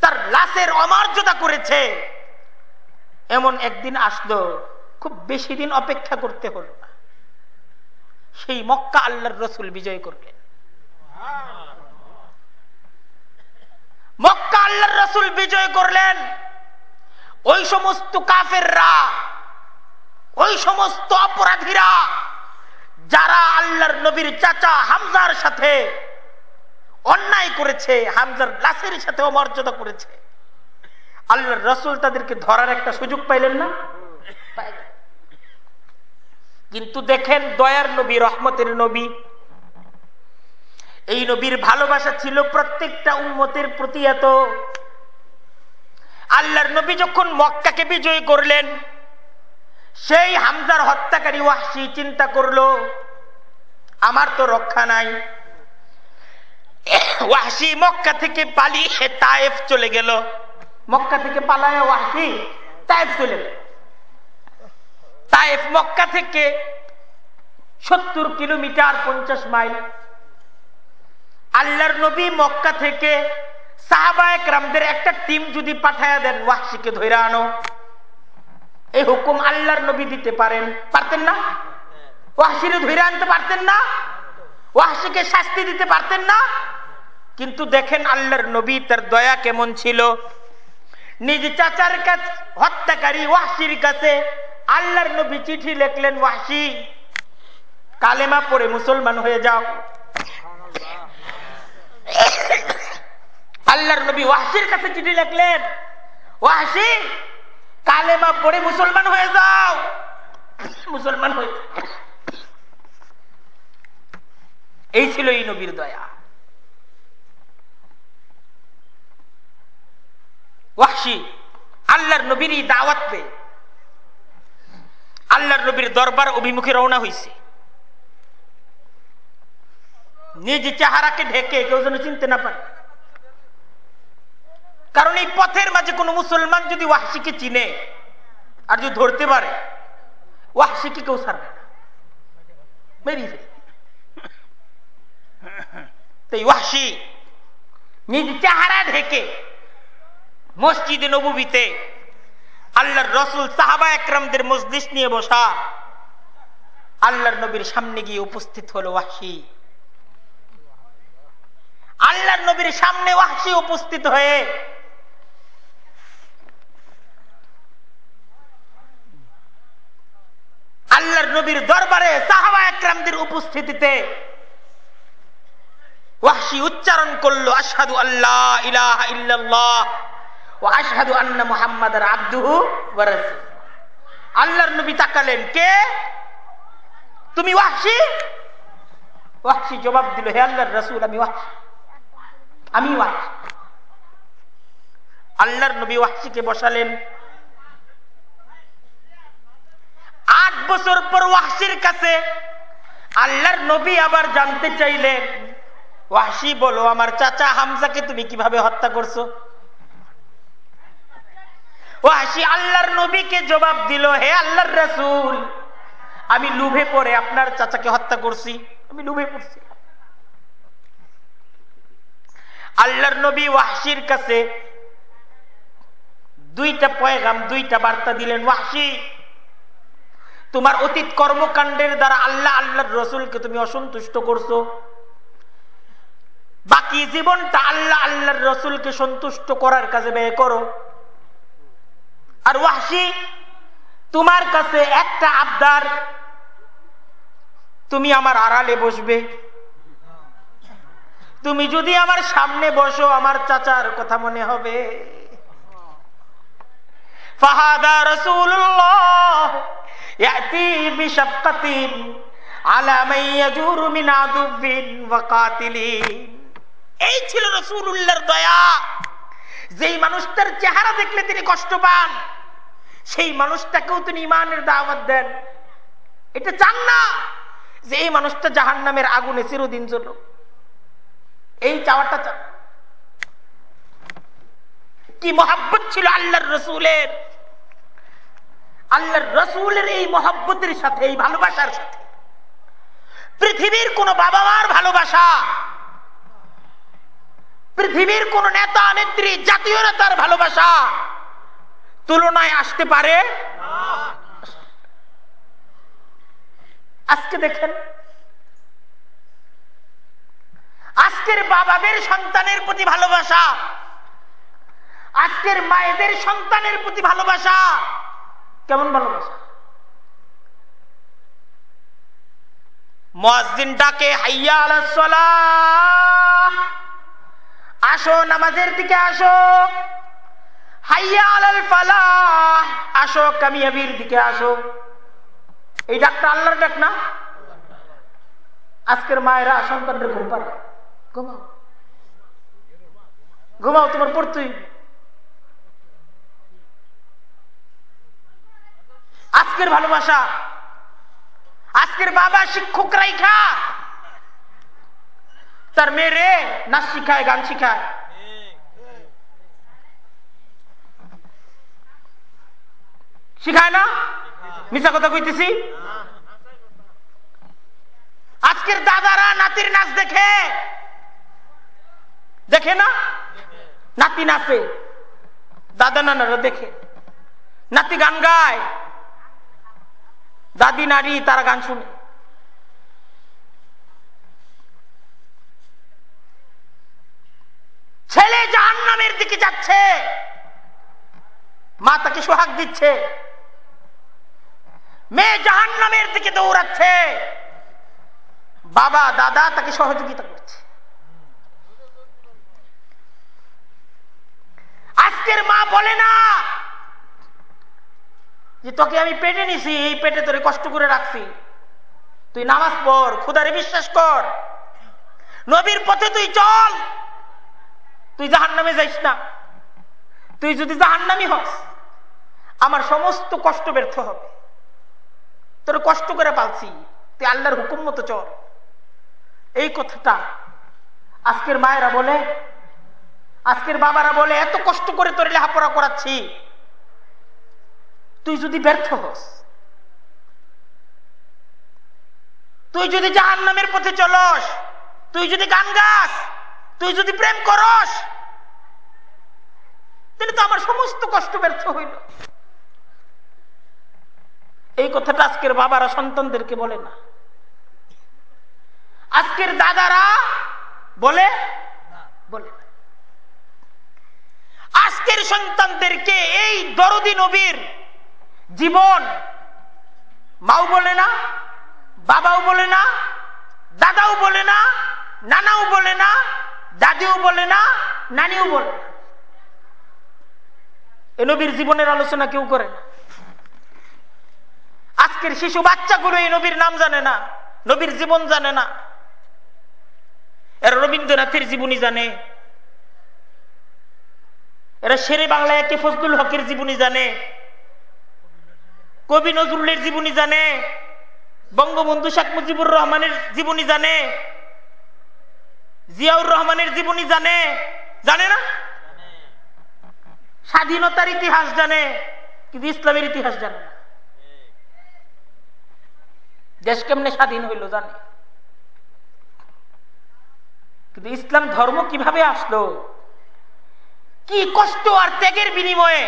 তার লাশের অমর্যাদা করেছে এমন একদিন আসলো, খুব বেশি দিন অপেক্ষা করতে হলো না। সেই মক্কা আল্লাহর রসুল বিজয় করলেন। মক্কা আল্লাহর রসুল বিজয় করলেন। ওই সমস্ত কাফেররা, ওই সমস্ত অপরাধীরা, যারা আল্লাহর নবীর চাচা হামজার সাথে অন্যায় করেছে, হামজার লাশের সাথে অমর্যাদা করেছে আল্লাহর রসুল তাদেরকে ধরার একটা সুযোগ পাইলেন না? কিন্তু দেখেন দয়ার নবী, রহমতের নবী, এই নবীর ভালোবাসা ছিল প্রত্যেকটা উন্মতের প্রতি এত। আল্লাহর নবী যখন মক্কাকে বিজয় করলেন, সেই হামজার হত্যাকারী ওয়াসি চিন্তা করল, আমার তো রক্ষা নাই। ওয়াসি মক্কা থেকে পালিয়ে তায়েফ চলে গেল। মক্কা থেকে পালায় ওয়াসি তায়েফ চলে তায়েফ মক্কা থেকে সত্তর কিলোমিটার পঞ্চাশ মাইল। আল্লাহর নবী মক্কা থেকে সাহাবায়ক একটা টিম যদি পাঠাইয়া দেন ওয়াসিকে ধরে আনো। এই হুকুম আল্লাহর নবী দিতে পারেন। পারতেন না? ওয়াসিরে ধরে আনতে পারতেন না? ওয়াসিকে শাস্তি দিতে পারতেন না? কিন্তু দেখেন আল্লাহর নবী তার দয়া কেমন ছিল। নিজ চাচার কাছে হত্যাকারী ওয়াসির কাছে আল্লাহর নবী চিঠি লেখলেন, ওয়াসি, কালেমা পড়ে মুসলমান হয়ে যাও। আল্লাহর নবী ওয়াসির কাছে চিঠি লেখলেন, ওয়াসি, কালেমা পড়ে মুসলমান হয়ে যাও। মুসলমান হয়ে এই ছিল এই নবীর দয়া। ওয়াসি আল্লাহর নবীর দাওয়াত পেয়ে আল্লাহর নবীর দরবার অভিমুখে রওনা হয়েছে নিজ চেহারাকে ঢেকে কেউ যেন চিনতে না পারে। কারণ এই পথের মাঝে কোনো মুসলমান যদি ওয়াহসিকে চিনে আর যদি ধরতে পারে ওয়াহসিকে কেউ ছাড়বে না। বেরিয়ে ফেলে। তাই ওয়াহসি নিজ চেহারা ঢেকে মসজিদে নবীতে আল্লাহর রসুল সাহাবা একরামদের মসজিদ নিয়ে বসা আল্লাহর নবীর সামনে গিয়ে উপস্থিত হলো ওয়াহসি আল্লাহর নবীর সামনে ওয়াহসি উপস্থিত হয়ে আল্লাহর নবীর দরবারে সাহাবা একরামদের উপস্থিতিতে ওয়াহশি উচ্চারণ করল আসাদু আল্লাহ ইলাহা ইল্লাল্লাহ। ও আশহাদু আন্না মুহাম্মাদার আব্দুহু আল্লাহর নবী তাকালেন, কে? তুমি ওয়াহশি? ওয়াহশি জবাব দিল, হে আল্লাহর রাসূল, আমি ওয়াহশি। আমি ওয়াহশি। আল্লাহর নবী ওয়াহশিকে বসালেন। আট বছর পর ওয়াহশির কাছে আল্লাহর নবী আবার জানতে চাইলেন, ওয়াহশি বলো, আমার চাচা হামজাকে তুমি কীভাবে হত্যা করছ? ওয়াহশি আল্লাহর নবীকে জবাব দিল, হে আল্লাহর রাসূল, আমি লুভে পড়ে আপনার চাচাকে হত্যা করছি। আমি লুভে পড়ছি। আল্লাহর নবী ওয়াহশির কাছে দুইটা পয়গাম, দুইটা বার্তা দিলেন ওয়াহশি তোমার অতীত কর্মকাণ্ডের দ্বারা আল্লাহ, আল্লাহর রসুলকে তুমি অসন্তুষ্ট করছ। বাকি জীবনটা আল্লাহ, আল্লাহর রসুলকে সন্তুষ্ট করার কাজে ব্যয় করো। আর ওয়াসি তোমার কাছে একটা আবদার, তুমি আমার আড়ালে বসবে। তুমি যদি আমার সামনে বসো, আমার চাচার কথা মনে হবে। এই ছিল রসুলুল্লাহর দয়া। যেই মানুষটার চেহারা দেখলে তিনি কষ্ট পান, সেই মানুষটাকেও তিনি ইমানের দাওয়াত দেন। এটা চান না যে এই মানুষটা জাহান নামের আগুনে চিরদিন চলো এই চাওয়াটা চান। কি মহাব্বত ছিল আল্লাহর রসুলের? আল্লাহর রসুলের এই মহাব্বতের সাথে, এই ভালোবাসার সাথে। পৃথিবীর কোন বাবা মার ভালোবাসা পৃথিবীর কোন নেতা, নেত্রী, জাতীয় নেতার ভালোবাসা তুলনায় আসতে পারে? আজকে দেখেন, আজকের বাবাদের সন্তানের প্রতি ভালোবাসা, আজকের মায়েদের সন্তানের প্রতি ভালোবাসা, কেমন ভালোবাসা? মসজিদ ডাকে, হাইয়া আলাহ আসো, নামাজের দিকে আসো। আসো, কামিয়াবির দিকে আসো। এই ডাকটা আল্লাহর ডাক না? আজকের মায়েরা সন্তানরা ঘুম পারে ঘুমাও। ঘুমাও, তোমার পড়তুই আজকের ভালোবাসা, আজকের বাবা শিক্ষক রাইখা তার মেয়েরে নাচ শিখায়, গান শিখায়। শিখায় না? মিশা কথা কইতেছি? আজকের দাদারা নাতির নাচ দেখে। দেখে না? নাতি নাচে। দাদা নানারা দেখে। নাতি গান গায়। দাদি নারী তারা গান শুনে। ছেলে জাহান নামের দিকে যাচ্ছে। মা তাকে সোহাগ দিচ্ছে। মেয়ে জাহান নামের দিকে দৌড়াচ্ছে। বাবা, দাদা তাকে সহযোগিতা করছে। আজকের মা বলে না যে, তোকে আমি পেটে নিছি, এই পেটে তোরে কষ্ট করে রাখছি। তুই নামাজ পড়, খুদারে বিশ্বাস কর। নবীর পথে তুই চল। তুই জাহান নামে যাইস না। তুই যদি জাহান নামি হস, আমার সমস্ত কষ্ট ব্যর্থ হবে। তোর কষ্ট করে পালছি, তুই আল্লাহর হুকুম মতো চল। এই কথাটা আজকের মায়েরা বলে, আজকের বাবারা বলে, এত কষ্ট করে তোর লেহাপড়া করাচ্ছি। তুই যদি ব্যর্থ হস, তুই যদি জাহান নামের পথে চলস, তুই যদি গান গাস তুই যদি প্রেম করস, তাহলে তো আমার সমস্ত কষ্ট ব্যর্থ হইল। এই কথাটা আজকের বাবারা সন্তানদেরকে বলে না। আজকের দাদারা বলে বলে আজকের সন্তানদেরকে এই দরদি নবীর জীবন মাও বলে না, বাবাও বলে না, দাদাও বলে না, নানাও বলে না দাদিও বলে না, নানিও বলে এ নবীর জীবনের আলোচনা কেউ করে আজকের শিশু বাচ্চাগুলো এই নবীর নাম জানে না, নবীর জীবন জানে না। এরা রবীন্দ্রনাথের জীবনী জানে। এরা শেরে বাংলায় একটি ফজলুল হকের জীবনী জানে। কবি নজরুলের জীবনী জানে। বঙ্গবন্ধু শেখ মুজিবুর রহমানের জীবনী জানে। জিয়াউর রহমানের জীবনী জানে? জানে না? স্বাধীনতার ইতিহাস জানে, কিন্তু ইসলামের ইতিহাস জানে না। দেশ কেমনে স্বাধীন হইল জানে? কিন্তু ইসলাম ধর্ম কীভাবে আসলো? কি কষ্ট আর ত্যাগের বিনিময়ে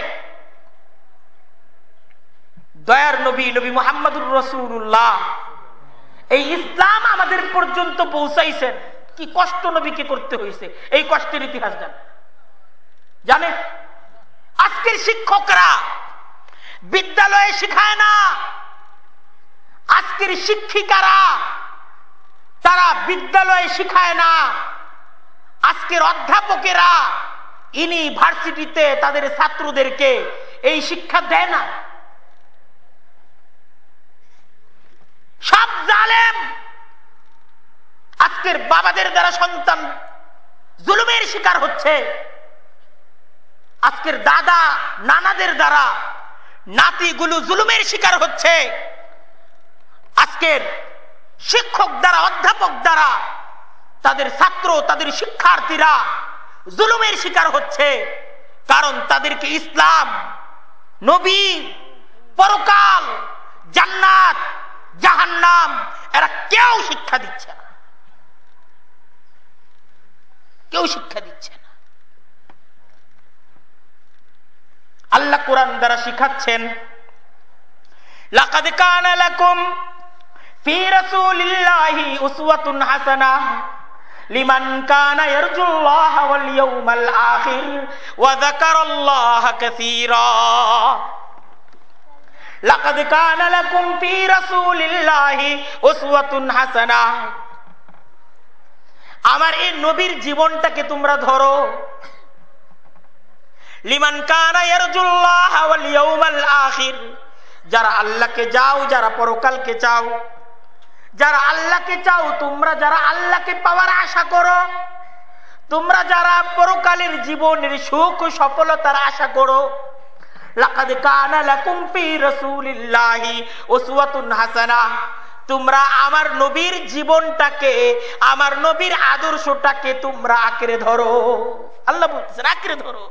দয়ার নবী নবী মোহাম্মদুর রসুল্লাহ এই ইসলাম আমাদের পর্যন্ত পৌঁছাইছেন। কি কষ্ট নবীকে করতে হয়েছে? এই কষ্টের ইতিহাস জানে। জানে? আজকের শিক্ষকরা বিদ্যালয়ে শিখায় না। আজকের শিক্ষিকারা তারা বিদ্যালয়ে শিখায় না। আজকের অধ্যাপকেরা ইউনিভার্সিটিতে তাদের ছাত্রদেরকে এই শিক্ষা দেয় না। সব জালেম আজকের বাবাদের দ্বারা সন্তান জুলুমের শিকার হচ্ছে। আজকের দাদা, নানাদের দ্বারা নাতিগুলো জুলুমের শিকার হচ্ছে। আজকের শিক্ষক দ্বারা, অধ্যাপক দ্বারা তাদের ছাত্র, তাদের শিক্ষার্থীরা জুলুমের শিকার হচ্ছে। কারণ তাদেরকে ইসলাম, নবী, পরকাল, জান্নাত, জাহান্নাম, এরা কেউ শিক্ষা দিচ্ছে না। কেউ শিক্ষা দিচ্ছে না। আল্লাহ কোরআন দ্বারা শিখাচ্ছেন লিমান কানা ইয়ারজুল্লাহ ওয়াল ইয়াউমাল আখির ওয়া যাকারাল্লাহা কাসীরা। লাকাদ কানা লাকুম ফি রাসূলিল্লাহি উসওয়াতুন হাসানাহ আমার এই নবীর জীবনটাকে তোমরা ধরো। লিমান আখির। যারা আল্লাহকে যাও যারা পরকালকে চাও, যারা আল্লাহকে চাও, তোমরা যারা আল্লাহকে পাওয়ার আশা করো, তোমরা যারা পরকালের জীবনের সুখ, সফলতার আশা করো, লাকাদ কানা লাকুম ফি রাসূলিল্লাহি উসওয়াতুন হাসানাহ তোমরা আমার নবীর জীবনটাকে, আমার নবীর আদর্শটাকে তোমরা আঁকড়ে ধরো। আল্লাহ বলতেছেন, আঁকড়ে ধরো।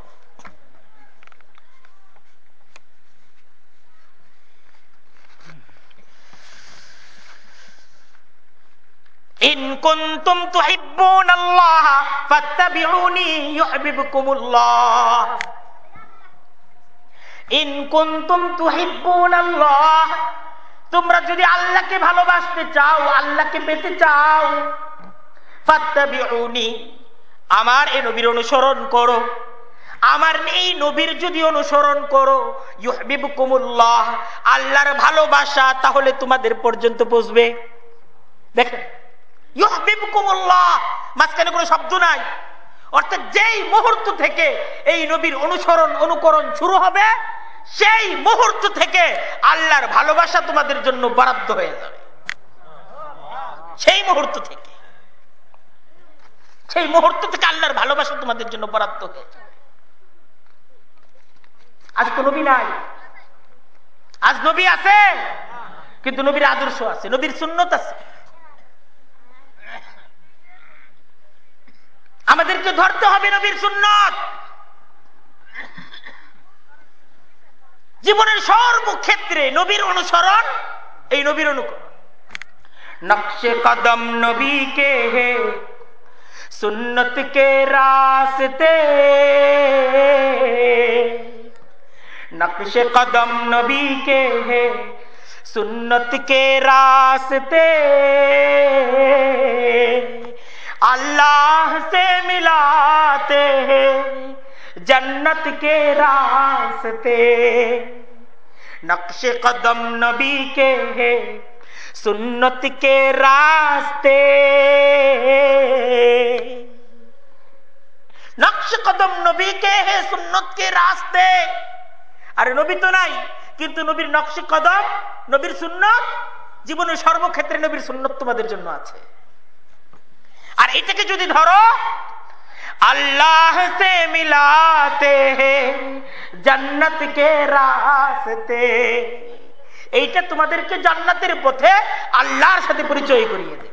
ইন কুনতুম তুহিব্বুন আল্লাহ ফাত্তাবিউনি আল্লাহ তোমরা যদি আল্লাহকে ভালোবাসতে চাও, আল্লাহকে পেতে চাও আমার এই নবীর অনুসরণ করো। আমার এই নবীর যদি অনুসরণ করো, ইউহিব্বুকুমুল্লাহ, আল্লাহর ভালোবাসা তাহলে তোমাদের পর্যন্ত পৌঁছবে। দেখেন, ইউহিব্বুকুমুল্লাহ, মাঝখানে কোনো শব্দ নাই। অর্থাৎ যেই মুহূর্ত থেকে এই নবীর অনুসরণ, অনুকরণ শুরু হবে সেই মুহূর্ত থেকে আল্লাহর ভালোবাসা তোমাদের জন্য বরাদ্দ হয়ে যাবে। সেই মুহূর্ত থেকে। সেই মুহূর্ত থেকে আল্লাহর ভালোবাসা তোমাদের জন্য বরাদ্দ হয়ে যাবে। আজ তো নবী নাই। আজ নবী আছে, কিন্তু নবীর আদর্শ আছে, নবীর সুন্নত আছে। আমাদেরকে ধরতে হবে নবীর সুন্নত। জীবনের সর্বক্ষেত্রে নবীর অনুসরণ, এই নবীর অনুকরণ। নকশে কদম নবী কে হে সুন্নত কে রাস্তে। নকশে কদম নবী কে হে সুন্নত কে রাস্তে। আল্লাহ সে মিলাতে হে जन्नत के रास्ते नक्श कदम नबी के है सुन्नत के रास्ते নকশ কদম নবী কে হে সুন্নত কে রাস্তে আরে নবী তো নাই কিন্তু নবীর নকশ কদম নবীর সুন্নত জীবনের সর্বক্ষেত্রে নবীর সুন্নত তোমাদের জন্য আছে আর এটাকে যদি ধরো আল্লাহ সে মিলাতে জন্নত কে রাস্তে। এইটা তোমাদেরকে জান্নাতের পথে আল্লাহর সাথে পরিচয় করিয়ে দেবে।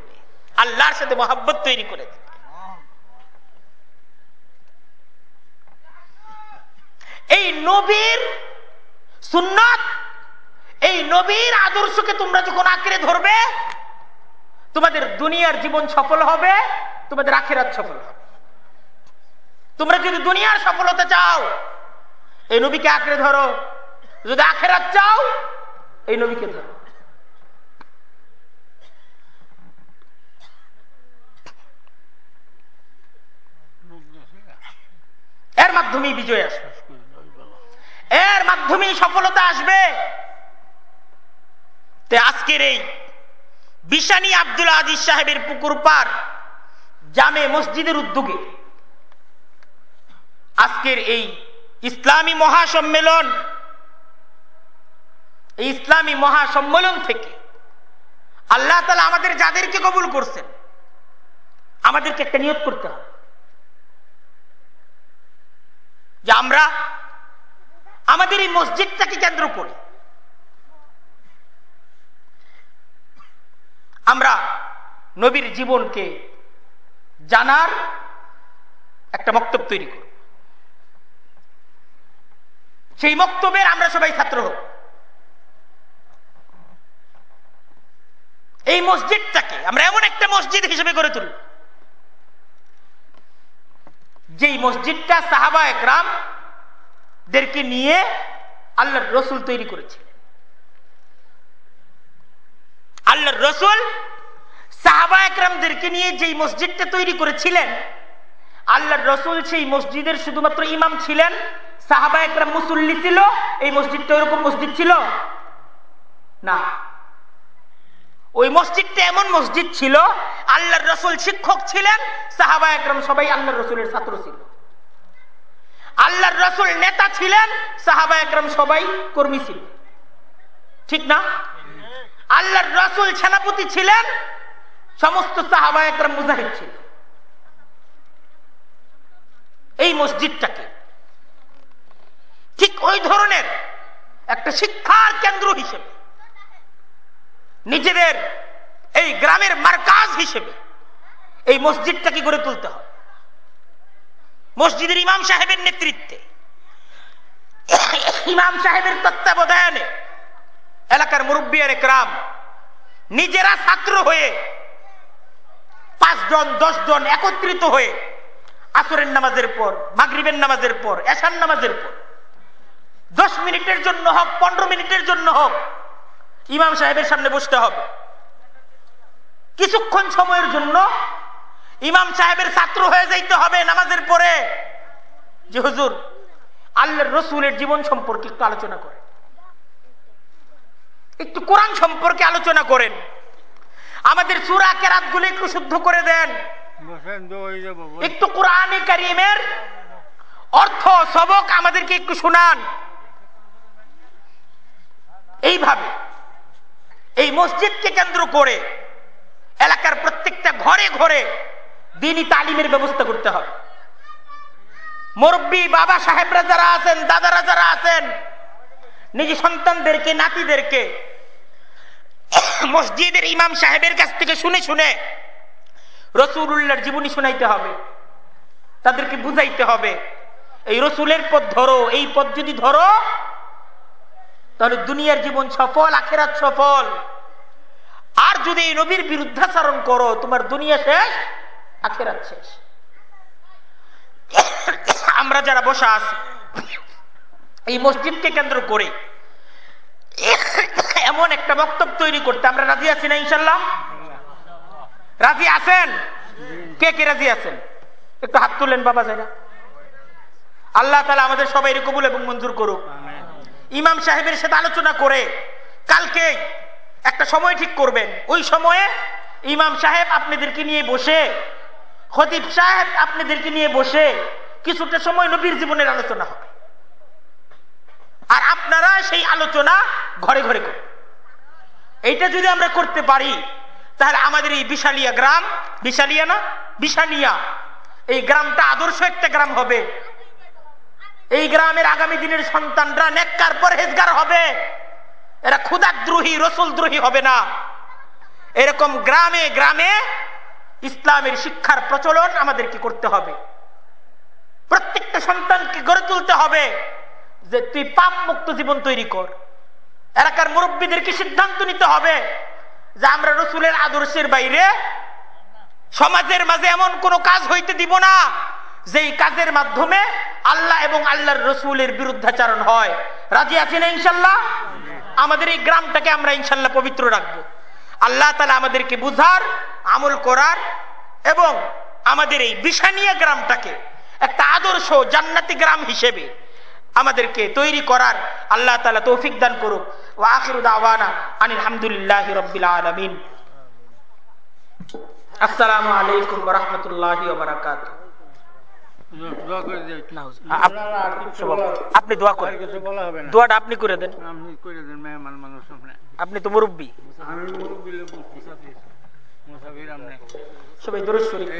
আল্লাহর সাথে মহাব্বত তৈরি করে দেবে। এই নবীর সুন্নত, এই নবীর আদর্শকে তোমরা যখন আঁকড়ে ধরবে, তোমাদের দুনিয়ার জীবন সফল হবে, তোমাদের আখেরাত সফল হবে। তোমরা যদি দুনিয়ার সফলতা চাও, এই নবীকে আঁকড়ে ধরো। যদি আখেরাত চাও, এই নবীকে ধরো। এর মাধ্যমেই বিজয় আসবে। এর মাধ্যমেই সফলতা আসবে। আজকের এই বিশানী আব্দুল আজিজ সাহেবের পুকুর পার জামে মসজিদের উদ্যোগে আজকের এই ইসলামী মহাসম্মেলন, এই ইসলামী মহাসম্মেলন থেকে আল্লাহ তালা আমাদের যাদেরকে কবুল করছেন, আমাদেরকে একটা নিয়োগ করতে হবে। যে আমরা আমাদের এই মসজিদটাকে কেন্দ্র করে। আমরা নবীর জীবনকে জানার একটা বক্তব্য তৈরি করব সেই বক্তব্যের আমরা সবাই ছাত্র হব এই মসজিদটাকে আমরা এমন একটা মসজিদ হিসেবে গড়ে তুলব যেই মসজিদটা সাহাবা একরাম দেরকে নিয়ে আল্লাহর রসুল তৈরি করেছিলেন। আল্লাহর রসুল সাহাবা একরামদেরকে নিয়ে যেই মসজিদটা তৈরি করেছিলেন, আল্লাহর রসুল সেই মসজিদের শুধুমাত্র ইমাম ছিলেন সাহাবা একরাম মুসল্লি ছিল, এই মসজিদটা ওরকম মসজিদ ছিল? না। ওই মসজিদটা এমন মসজিদ ছিল, আল্লাহর রসুল শিক্ষক ছিলেন, সাহাবা একরাম সবাই আল্লাহর রসুলের ছাত্র ছিল। আল্লাহর রসুল নেতা ছিলেন, সাহাবা একরাম সবাই কর্মী ছিল। ঠিক না? আল্লাহর রসুল সেনাপতি ছিলেন, সমস্ত সাহাবা একরাম মুজাহিদ ছিল। এই মসজিদটাকে ঠিক ওই ধরনের একটা শিক্ষার কেন্দ্র হিসেবে, নিজেদের এই গ্রামের মার্কাজ হিসেবে এই মসজিদটাকে গড়ে তুলতে হবে? মসজিদের ইমাম সাহেবের নেতৃত্বে, ইমাম সাহেবের তত্ত্বাবধানে এলাকার মুরব্বিয়ার একরাম নিজেরা ছাত্র হয়ে পাঁচজন জন একত্রিত হয়ে আসরের নামাজের পর, মাগরিবের নামাজের পর, এশার নামাজের পর দশ মিনিটের জন্য হোক পনেরো মিনিটের জন্য হোক ইমাম সাহেবের সামনে বসতে হবে। কিছুক্ষণ সময়ের জন্য ইমাম সাহেবের ছাত্র হয়ে যাইতে হবে নামাজের পরে। যে হুজুর আল্লাহর রসুলের জীবন সম্পর্কে একটু আলোচনা করেন। একটু কোরআন সম্পর্কে আলোচনা করেন। আমাদের সুরা কেরাতগুলো একটু শুদ্ধ করে দেন। একটু কোরআনে কারিমের অর্থ সবক আমাদেরকে একটু শোনান। এইভাবে এই মসজিদকে কেন্দ্র করে এলাকার প্রত্যেকটা ঘরে ঘরে দিনই তালিমের ব্যবস্থা করতে হবে। মুরব্বী বাবা সাহেবরা যারা আছেন, দাদারা যারা আছেন নিজ সন্তানদেরকে, নাতিদেরকে, মসজিদের ইমাম সাহেবের কাছ থেকে শুনে শুনে রসুল্লাহর জীবনী শোনাইতে হবে। তাদেরকে বুঝাইতে হবে, এই রসুলের পথ ধরো, এই পথ যদি ধরো তাহলে দুনিয়ার জীবন সফল, আখেরাত সফল। আর যদি এই নবীর বিরুদ্ধাচারণ করো, তোমার দুনিয়া শেষ, আখেরাত শেষ। আমরা যারা বসা আছি, এই মসজিদকে কেন্দ্র করে, এমন একটা বক্তব্য তৈরি করতে আমরা রাজি আছি না ইনশাল্লাহ রাজি আছেন? কে কে রাজি আছেন? একটু হাত তুলেন বাবা যাইরা আল্লাহ তালা আমাদের সবাই কবুল এবং মঞ্জুর করুক। ইমাম সাহেবের সাথে আলোচনা করে কালকে একটা সময় ঠিক করবেন। ওই সময়ে ইমাম সাহেব আপনাদেরকে নিয়ে বসে, খতিব সাহেব আপনাদেরকে নিয়ে বসে কিছুটা সময় নবীর জীবনের আলোচনা হবে। আর আপনারা সেই আলোচনা ঘরে ঘরে করুন। এইটা যদি আমরা করতে পারি, তাহলে আমাদের এই বিশালিয়া গ্রাম, বিশালিয়া না, বিশালিয়া, এই গ্রামটা আদর্শ একটা গ্রাম হবে। এই গ্রামের আগামী দিনের সন্তানরা নেককার পরহেজগার হবে। এরা ক্ষুদাদ্রোহী, রসুলদ্রোহী হবে না। এরকম গ্রামে গ্রামে ইসলামের শিক্ষার প্রচলন আমাদেরকে করতে হবে? প্রত্যেকটা সন্তানকে গড়ে তুলতে হবে যে তুই পাপ মুক্ত জীবন তৈরি কর। এলাকার মুরব্বীদেরকে সিদ্ধান্ত নিতে হবে যে আমরা রসুলের আদর্শের বাইরে সমাজের মাঝে এমন কোনো কাজ হইতে দিব না। যেই কাজের মাধ্যমে আল্লাহ এবং আল্লাহর রসুলের বিরুদ্ধাচারণ হয়। রাজি আছি না ইনশাল্লাহ? আমাদের এই গ্রামটাকে আমরা ইনশাল্লাহ পবিত্র রাখব। আল্লাহ তালা আমাদেরকে বুঝার, আমল করার এবং আমাদের এই বিশানিয়া গ্রামটাকে একটা আদর্শ জান্নাতি গ্রাম হিসেবে আমাদেরকে তৈরি করার আল্লাহ তালা তৌফিক দান করুক। ও আখির দাওয়ানা আনিল হামদুলিল্লাহ রব্বিল আলমিন। আসসালামু আলাইকুম রহমতুল্লাহ বারাকাত দোয়া করে দিও। আপনি দোয়া করেন। দোয়াটা আপনি করে দেন। আপনি তো মুরব্বী। সবাই দরুদ শরীফ